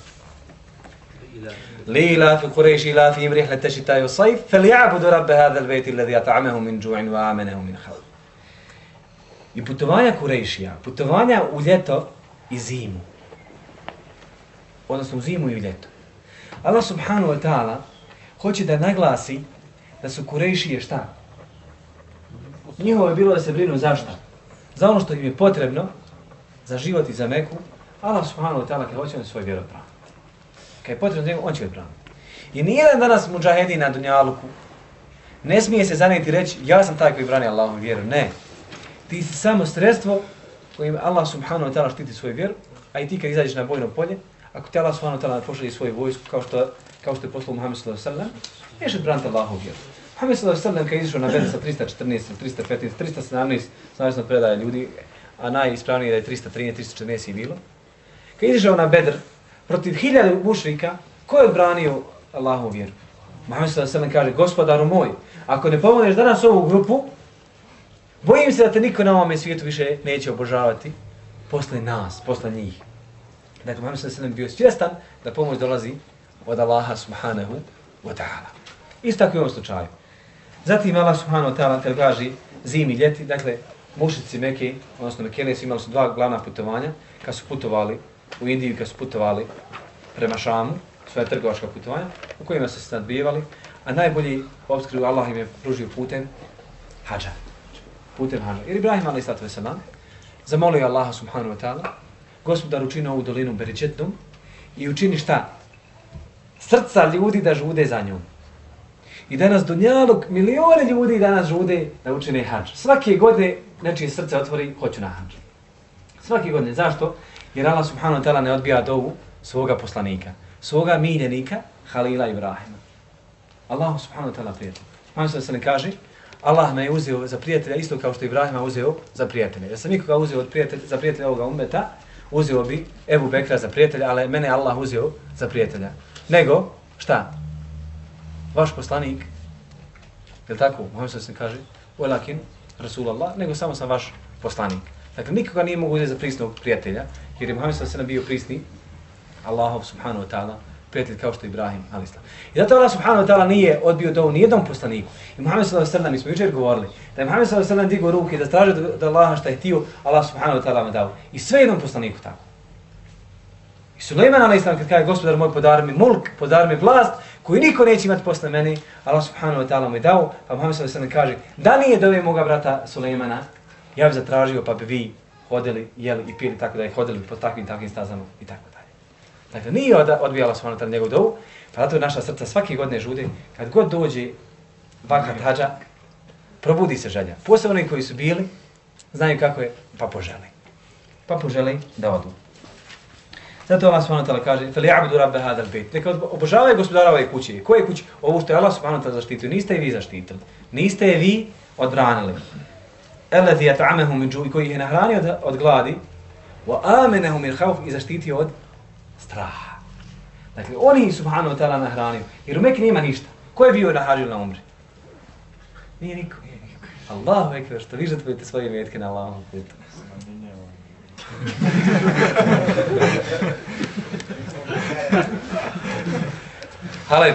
Lila fi Quraysh ila fi imrih la tashita wa sayf, falyabudu rabb hadha al-bayt alladhi at'amahum min ju'in wa amanahum min khawf. I putovanja Kurejšija, putovanja u ljeto i zimu. Odnosno u zimu i u ljeto. Allah subhanahu wa ta'ala hoće da naglasi da su Kurejšije šta? Njihovo je bilo da se brinu za šta? Za ono što im je potrebno, za život i za meku, Allah subhanahu wa ta'ala kada hoće na svoj vjerot Kad je potrebno njegov, on će ga braniti. I nijedan danas muđahedi na Dunjaluku ne smije se zanijeti reći ja sam taj koji brani Allahom vjeru. Ne. Ti si samo sredstvo kojim Allah subhanahu wa ta'ala štiti svoju vjeru, a i ti kad izađeš na bojno polje, ako te Allah subhanahu wa ta'ala pošalje svoju vojsku kao što, kao što je poslao Muhammed sallallahu alaihi sallam, neš braniti Allahom vjeru. Muhammed sallallahu alaihi sallam kad je izišao na Bedr sa 314, 315, 317, znavisno predaje ljudi, a najispravnije da je 313, 314 i bilo. Kad je izišao na Bedr protiv hiljade mušrika, ko je odbranio Allahu vjeru? Muhammed sallallahu alejhi kaže, gospodaru moj, ako ne pomogneš danas ovu grupu, bojim se da te niko na ovom svijetu više neće obožavati posle nas, posle njih. Dakle, Muhammed sallallahu alejhi bio svjestan da pomoć dolazi od Allaha subhanahu wa ta'ala. Isto tako u ovom slučaju. Zatim Allah subhanahu wa ta'ala kada kaže zimi, ljeti, dakle, mušici Mekke, odnosno Mekele su imali su dva glavna putovanja, kad su putovali u Indiju, kad su putovali prema Šamu, svoje trgovačka putovanja, u kojima su se nadbijevali, a najbolji obskriju Allah im je pružio putem hađa. Putem hađa. Jer Ibrahim ali istatu veselam, zamolio Allaha subhanahu wa ta'ala, gospodar učini ovu dolinu beričetnom i učini šta? Srca ljudi da žude za njom. I danas dunjalog, milione ljudi danas žude da učine hađ. Svake godine nečije srce otvori, hoću na hađ. Svake godine. Zašto? Jer Allah subhanahu wa ta'ala ne odbija dovu svoga poslanika svoga miljenika Halila Ibrahima. Allah subhanahu wa ta'ala prijatelj. Muhammed se ne kaže, Allah me je uzeo za prijatelja isto kao što Ibrahima uzeo za prijatelja. Ja sam nikoga uzeo od prijatelja, za prijatelja ovoga umeta, uzeo bi Ebu Bekra za prijatelja, ali mene Allah uzeo za prijatelja. Nego, šta? Vaš poslanik, je tako? Muhammed se kaže, Olakin, Rasulallah, nego samo sam vaš poslanik. Dakle, nikoga nije mogu uzeti za prisnog prijatelja, jer je Muhammed se bio prisni Allahov subhanahu wa ta'ala prijatelj kao što je Ibrahim alislam. I zato Allah subhanahu wa ta'ala nije odbio dovu nijednom poslaniku. I Muhammed sallallahu alaihi sallam, mi smo jučer govorili, da je Muhammed sallallahu alaihi sallam digo ruke da straže da Allaha šta je htio, Allah subhanahu wa ta'ala mu dao. I sve jednom poslaniku tako. I Sulejman alaihi kad kaže gospodar moj podar mi mulk, podar mi vlast, koju niko neće imati posle mene, Allah subhanahu wa ta'ala mu je dao, pa Muhammed sallallahu alaihi sallam kaže, da nije dove moga brata Sulejmana, ja bih zatražio pa bi vi hodili, jeli i pili tako da je hodili po takvim takvim stazama i tako dalje. Dakle, nije od, odbijala svojno tada njegov dovu, pa zato naša srca svake godine žude, kad god dođe vakat hađa, probudi se želja. Posebno oni koji su bili, znaju kako je, pa poželi. Pa poželi da odu. Zato Allah subhanahu wa ta'ala kaže, fali rabb hadha al-bayt." Neka obožavaju gospodara ove kuće. Koje kuće? Ovo što je Allah subhanahu wa ta'ala zaštitio, niste je vi zaštitili. Niste je vi odbranili. Elezi je ta'amehu min džu, koji je nahranio od, od gladi, wa amenehu min khawf i zaštitio od straha. Dakle, oni subhanahu wa ta'ala nahranio. Jer u Mekke nema ništa. Ko je bio na hađu na umri? Nije niko. Nije niko. Allahu ekber, što vi žrtvujete svoje metke na Allahom putu. Hale,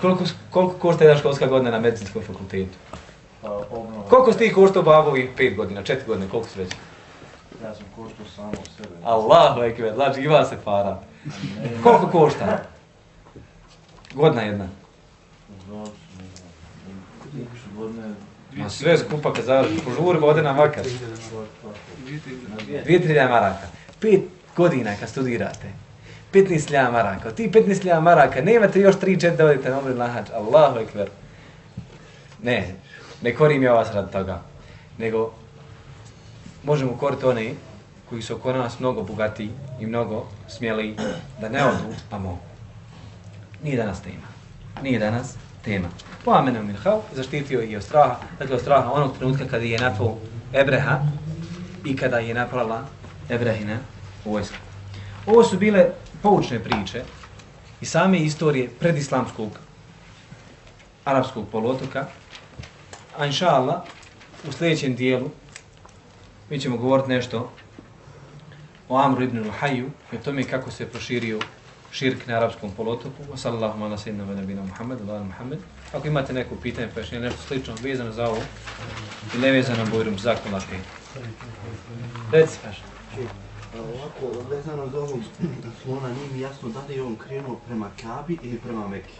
koliko, koliko košta jedna školska godina na medicinskom fakultetu? Pa, koliko ste ih koštao babovi pet godina, četiri godine, koliko su već? Ja sam koštao samo sebe. Allahu ekber, znači ima se para. Koliko košta? Godina jedna. Ma sve skupa kad završi, požuri vode na makar. Dvije, tri maraka. Pet godina kad studirate. 15.000 maraka. Ti 15.000 maraka, nemate još 3-4 da odite na umri na hađ. Allahu ekber. Ne, ne korim ja vas rad toga. Nego, možemo koriti one koji su oko nas mnogo bogati i mnogo smjeli da ne odu, pa mogu. Nije danas tema. Nije danas tema. Po amenu milhav zaštitio je od straha, dakle od straha onog trenutka kada je napao Ebreha i kada je napala Ebrehina vojska. Ovo su bile poučne priče i same istorije predislamskog arapskog polotoka, a inša Allah, u sljedećem dijelu mi ćemo govoriti nešto o Amru ibn Luhaju i o tome kako se proširio širk na arapskom polotoku. Wa sallallahu ala sayyidina wa nabina Muhammed, wa ala Muhammed. Ako imate neko pitanje, pa je nešto slično vezano za ovo, i ne vezano bojrum, zakon lakaj. Reci, kaži. Pa ovako, vezano za ovog slona, nije mi jasno da li je on krenuo prema Kabi ili prema Mekki.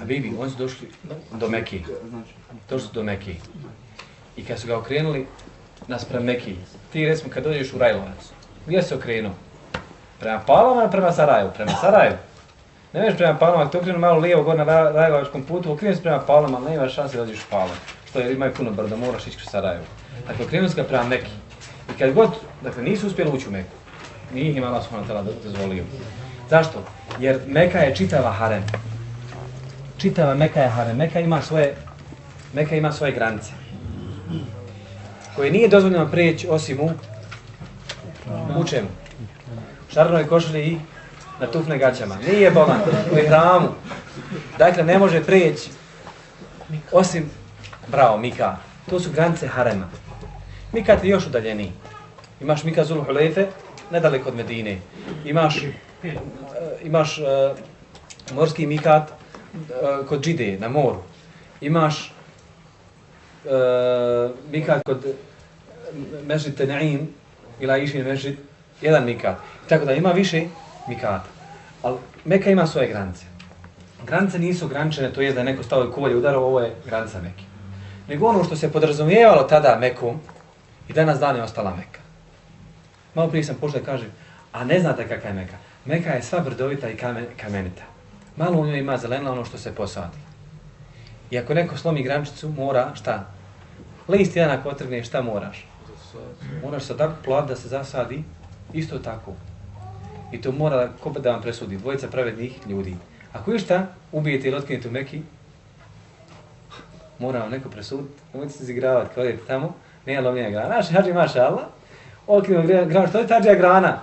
A oni su došli do Mekije. Znači, Došli su do Mekije. I kad su ga okrenuli naspram Mekije, ti recimo kad dođeš u Rajlovac, gdje se okrenuo? Prema Palama ili prema Sarajevu? Prema Sarajevu. Ne veš prema Palama, ako te okrenu malo lijevo gore na Rajlovačkom putu, okrenu se prema Palama, ali nema šanse da dođeš u Palama. Što je, imaju puno brda, moraš ići kroz Sarajevo. Dakle, okrenu se ga prema Mekije. I kad god, dakle, nisu uspjeli ući u Meku. Nije ih im Allah subhanahu wa ta'ala dozvolio. Zašto? Jer Meka je čitava harem. Čitava Meka je harem. Meka ima svoje, Meka ima svoje granice. Koje nije dozvoljeno prijeći osim u, u čemu? U šarnoj košulji i na tufne gaćama. Nije bolan, u ihramu. Dakle, ne može prijeći osim, bravo, Mika. To su granice harema. Mika je još udaljeniji. Imaš Mika Zulu Hulejfe, nedaleko od Medine. Imaš, uh, imaš uh, morski Mikat Eh, kod Džide, na moru. Imaš uh, Mikat kod eh, Mežid Tenaim, ila Išin Mežid, jedan Mikat. Tako da ima više Mikata. Ali Meka ima svoje granice. Granice nisu ograničene, to je da je neko stavio kolje udarao, ovo je granica Meke. Nego ono što se podrazumijevalo tada Mekom, i danas dan je ostala Meka. Malo prije sam pošao da kažem, a ne znate kakva je Meka. Meka je sva brdovita i kamen, kamenita. Malo u njoj ima zelena ono što se posadi. I ako neko slomi grančicu, mora šta? List jedan ako otrgne, šta moraš? Moraš sad tako plat da se zasadi, isto tako. I to mora ko da vam presudi, dvojica pravednih ljudi. Ako je šta, ubijete ili otkinete u Meki, mora vam neko presuditi, nemojte se izigravati, kao idete tamo, nije lomljenja grana. Naši hađi maša Allah, okinu grana, što je tađa grana?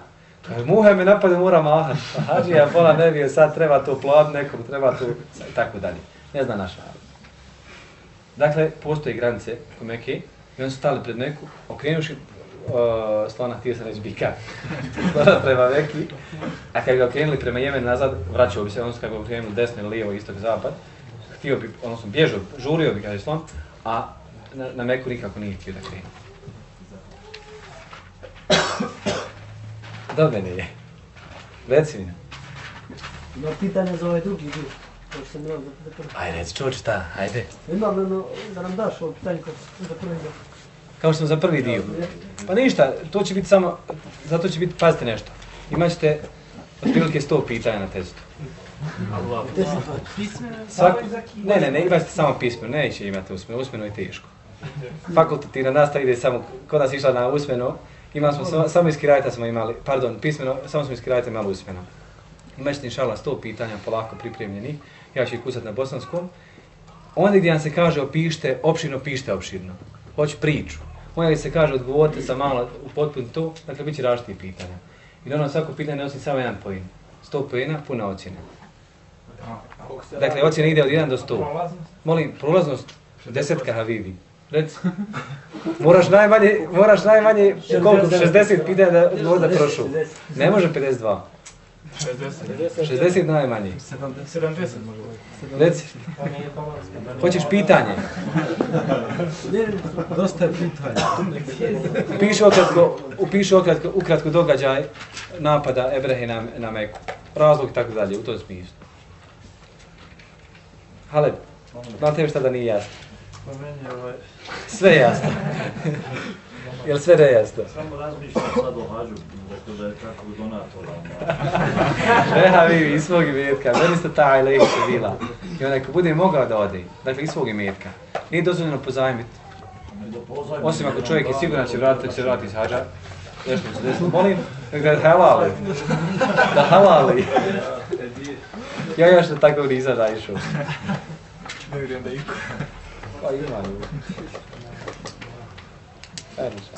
Kaže, muhe me napade, mora mahat. Pa Hađija pola ne bio, sad treba to plod nekom, treba to, i tako dalje. Ne zna naša Dakle, postoje granice u Mekke i oni su stali pred Meku, okrenuši uh, slona, htio sam reći bika, slona prema Meki, a kad ga okrenuli prema Jemen nazad, vraćao bi se, odnosno kad ga okrenuli desno lijevo, istok, zapad, htio bi, odnosno bježao, žurio bi, kaže slon, a na, na Meku nikako nije htio da krenu. Do mene je. Reci mi. Ima pitanje za ovaj drugi dio. To što sam imao za, prvi. Ajde, reci čoč, šta, ajde. Imam jedno, da nam daš ovo pitanje kao za prvi dio. Kao što sam za prvi dio. Pa ništa, to će biti samo, zato će biti, pazite nešto. Imaćete otprilike 100 pitanja na testu. Svako, ne, ne, ne imate samo pismeno, neće imati usmeno, usmeno je teško. Fakultativna nastava ide samo, kod nas išla na usmeno, imali smo samo, samo iz kirajta smo imali, pardon, pismeno, samo smo iz kirajta imali usmeno. Imaćete inšala 100 pitanja polako pripremljeni, ja ću ih kusati na bosanskom. Onda gdje vam se kaže opište, opširno pište opširno. Hoću priču. Onda gdje se kaže odgovorite sa malo u potpun to, dakle bit će različitih pitanja. I ono svako pitanje nosi samo jedan poin. 100 poena, puna ocjena. Dakle, ocjena ide od 1 do 100. Molim, prolaznost desetka Habibi. Reci. Moraš najmanje, moraš najmanje, koliko, 60 pitanja da možda prošu. Ne može 52. 60. 60 najmanje. 70 može biti. Reci. Hoćeš pitanje? Dosta je pitanja. Upiši okratko, upiši okratko, ukratko događaj napada Ebrehe na, na Meku. Razlog i tako dalje, u tom smislu. Haleb, znam tebi šta da nije jasno. Pa meni je ovaj... Sve je jasno. Jel sve da je jasno? Samo razmišljam sad o hađu, dakle da je tako donatora. Reha vi iz svog imetka, meni ste ta se bila. I onaj ko bude mogao da ode, dakle iz svog imetka, nije dozvoljeno pozajmiti. Osim ako čovjek je siguran da će vratiti, da će vratiti iz hađa. Nešto se desilo. Molim, da halali. Da halali. Ja još da tako nisam da išao. Ne vjerujem da iko. Pa ima li. Ajde šta.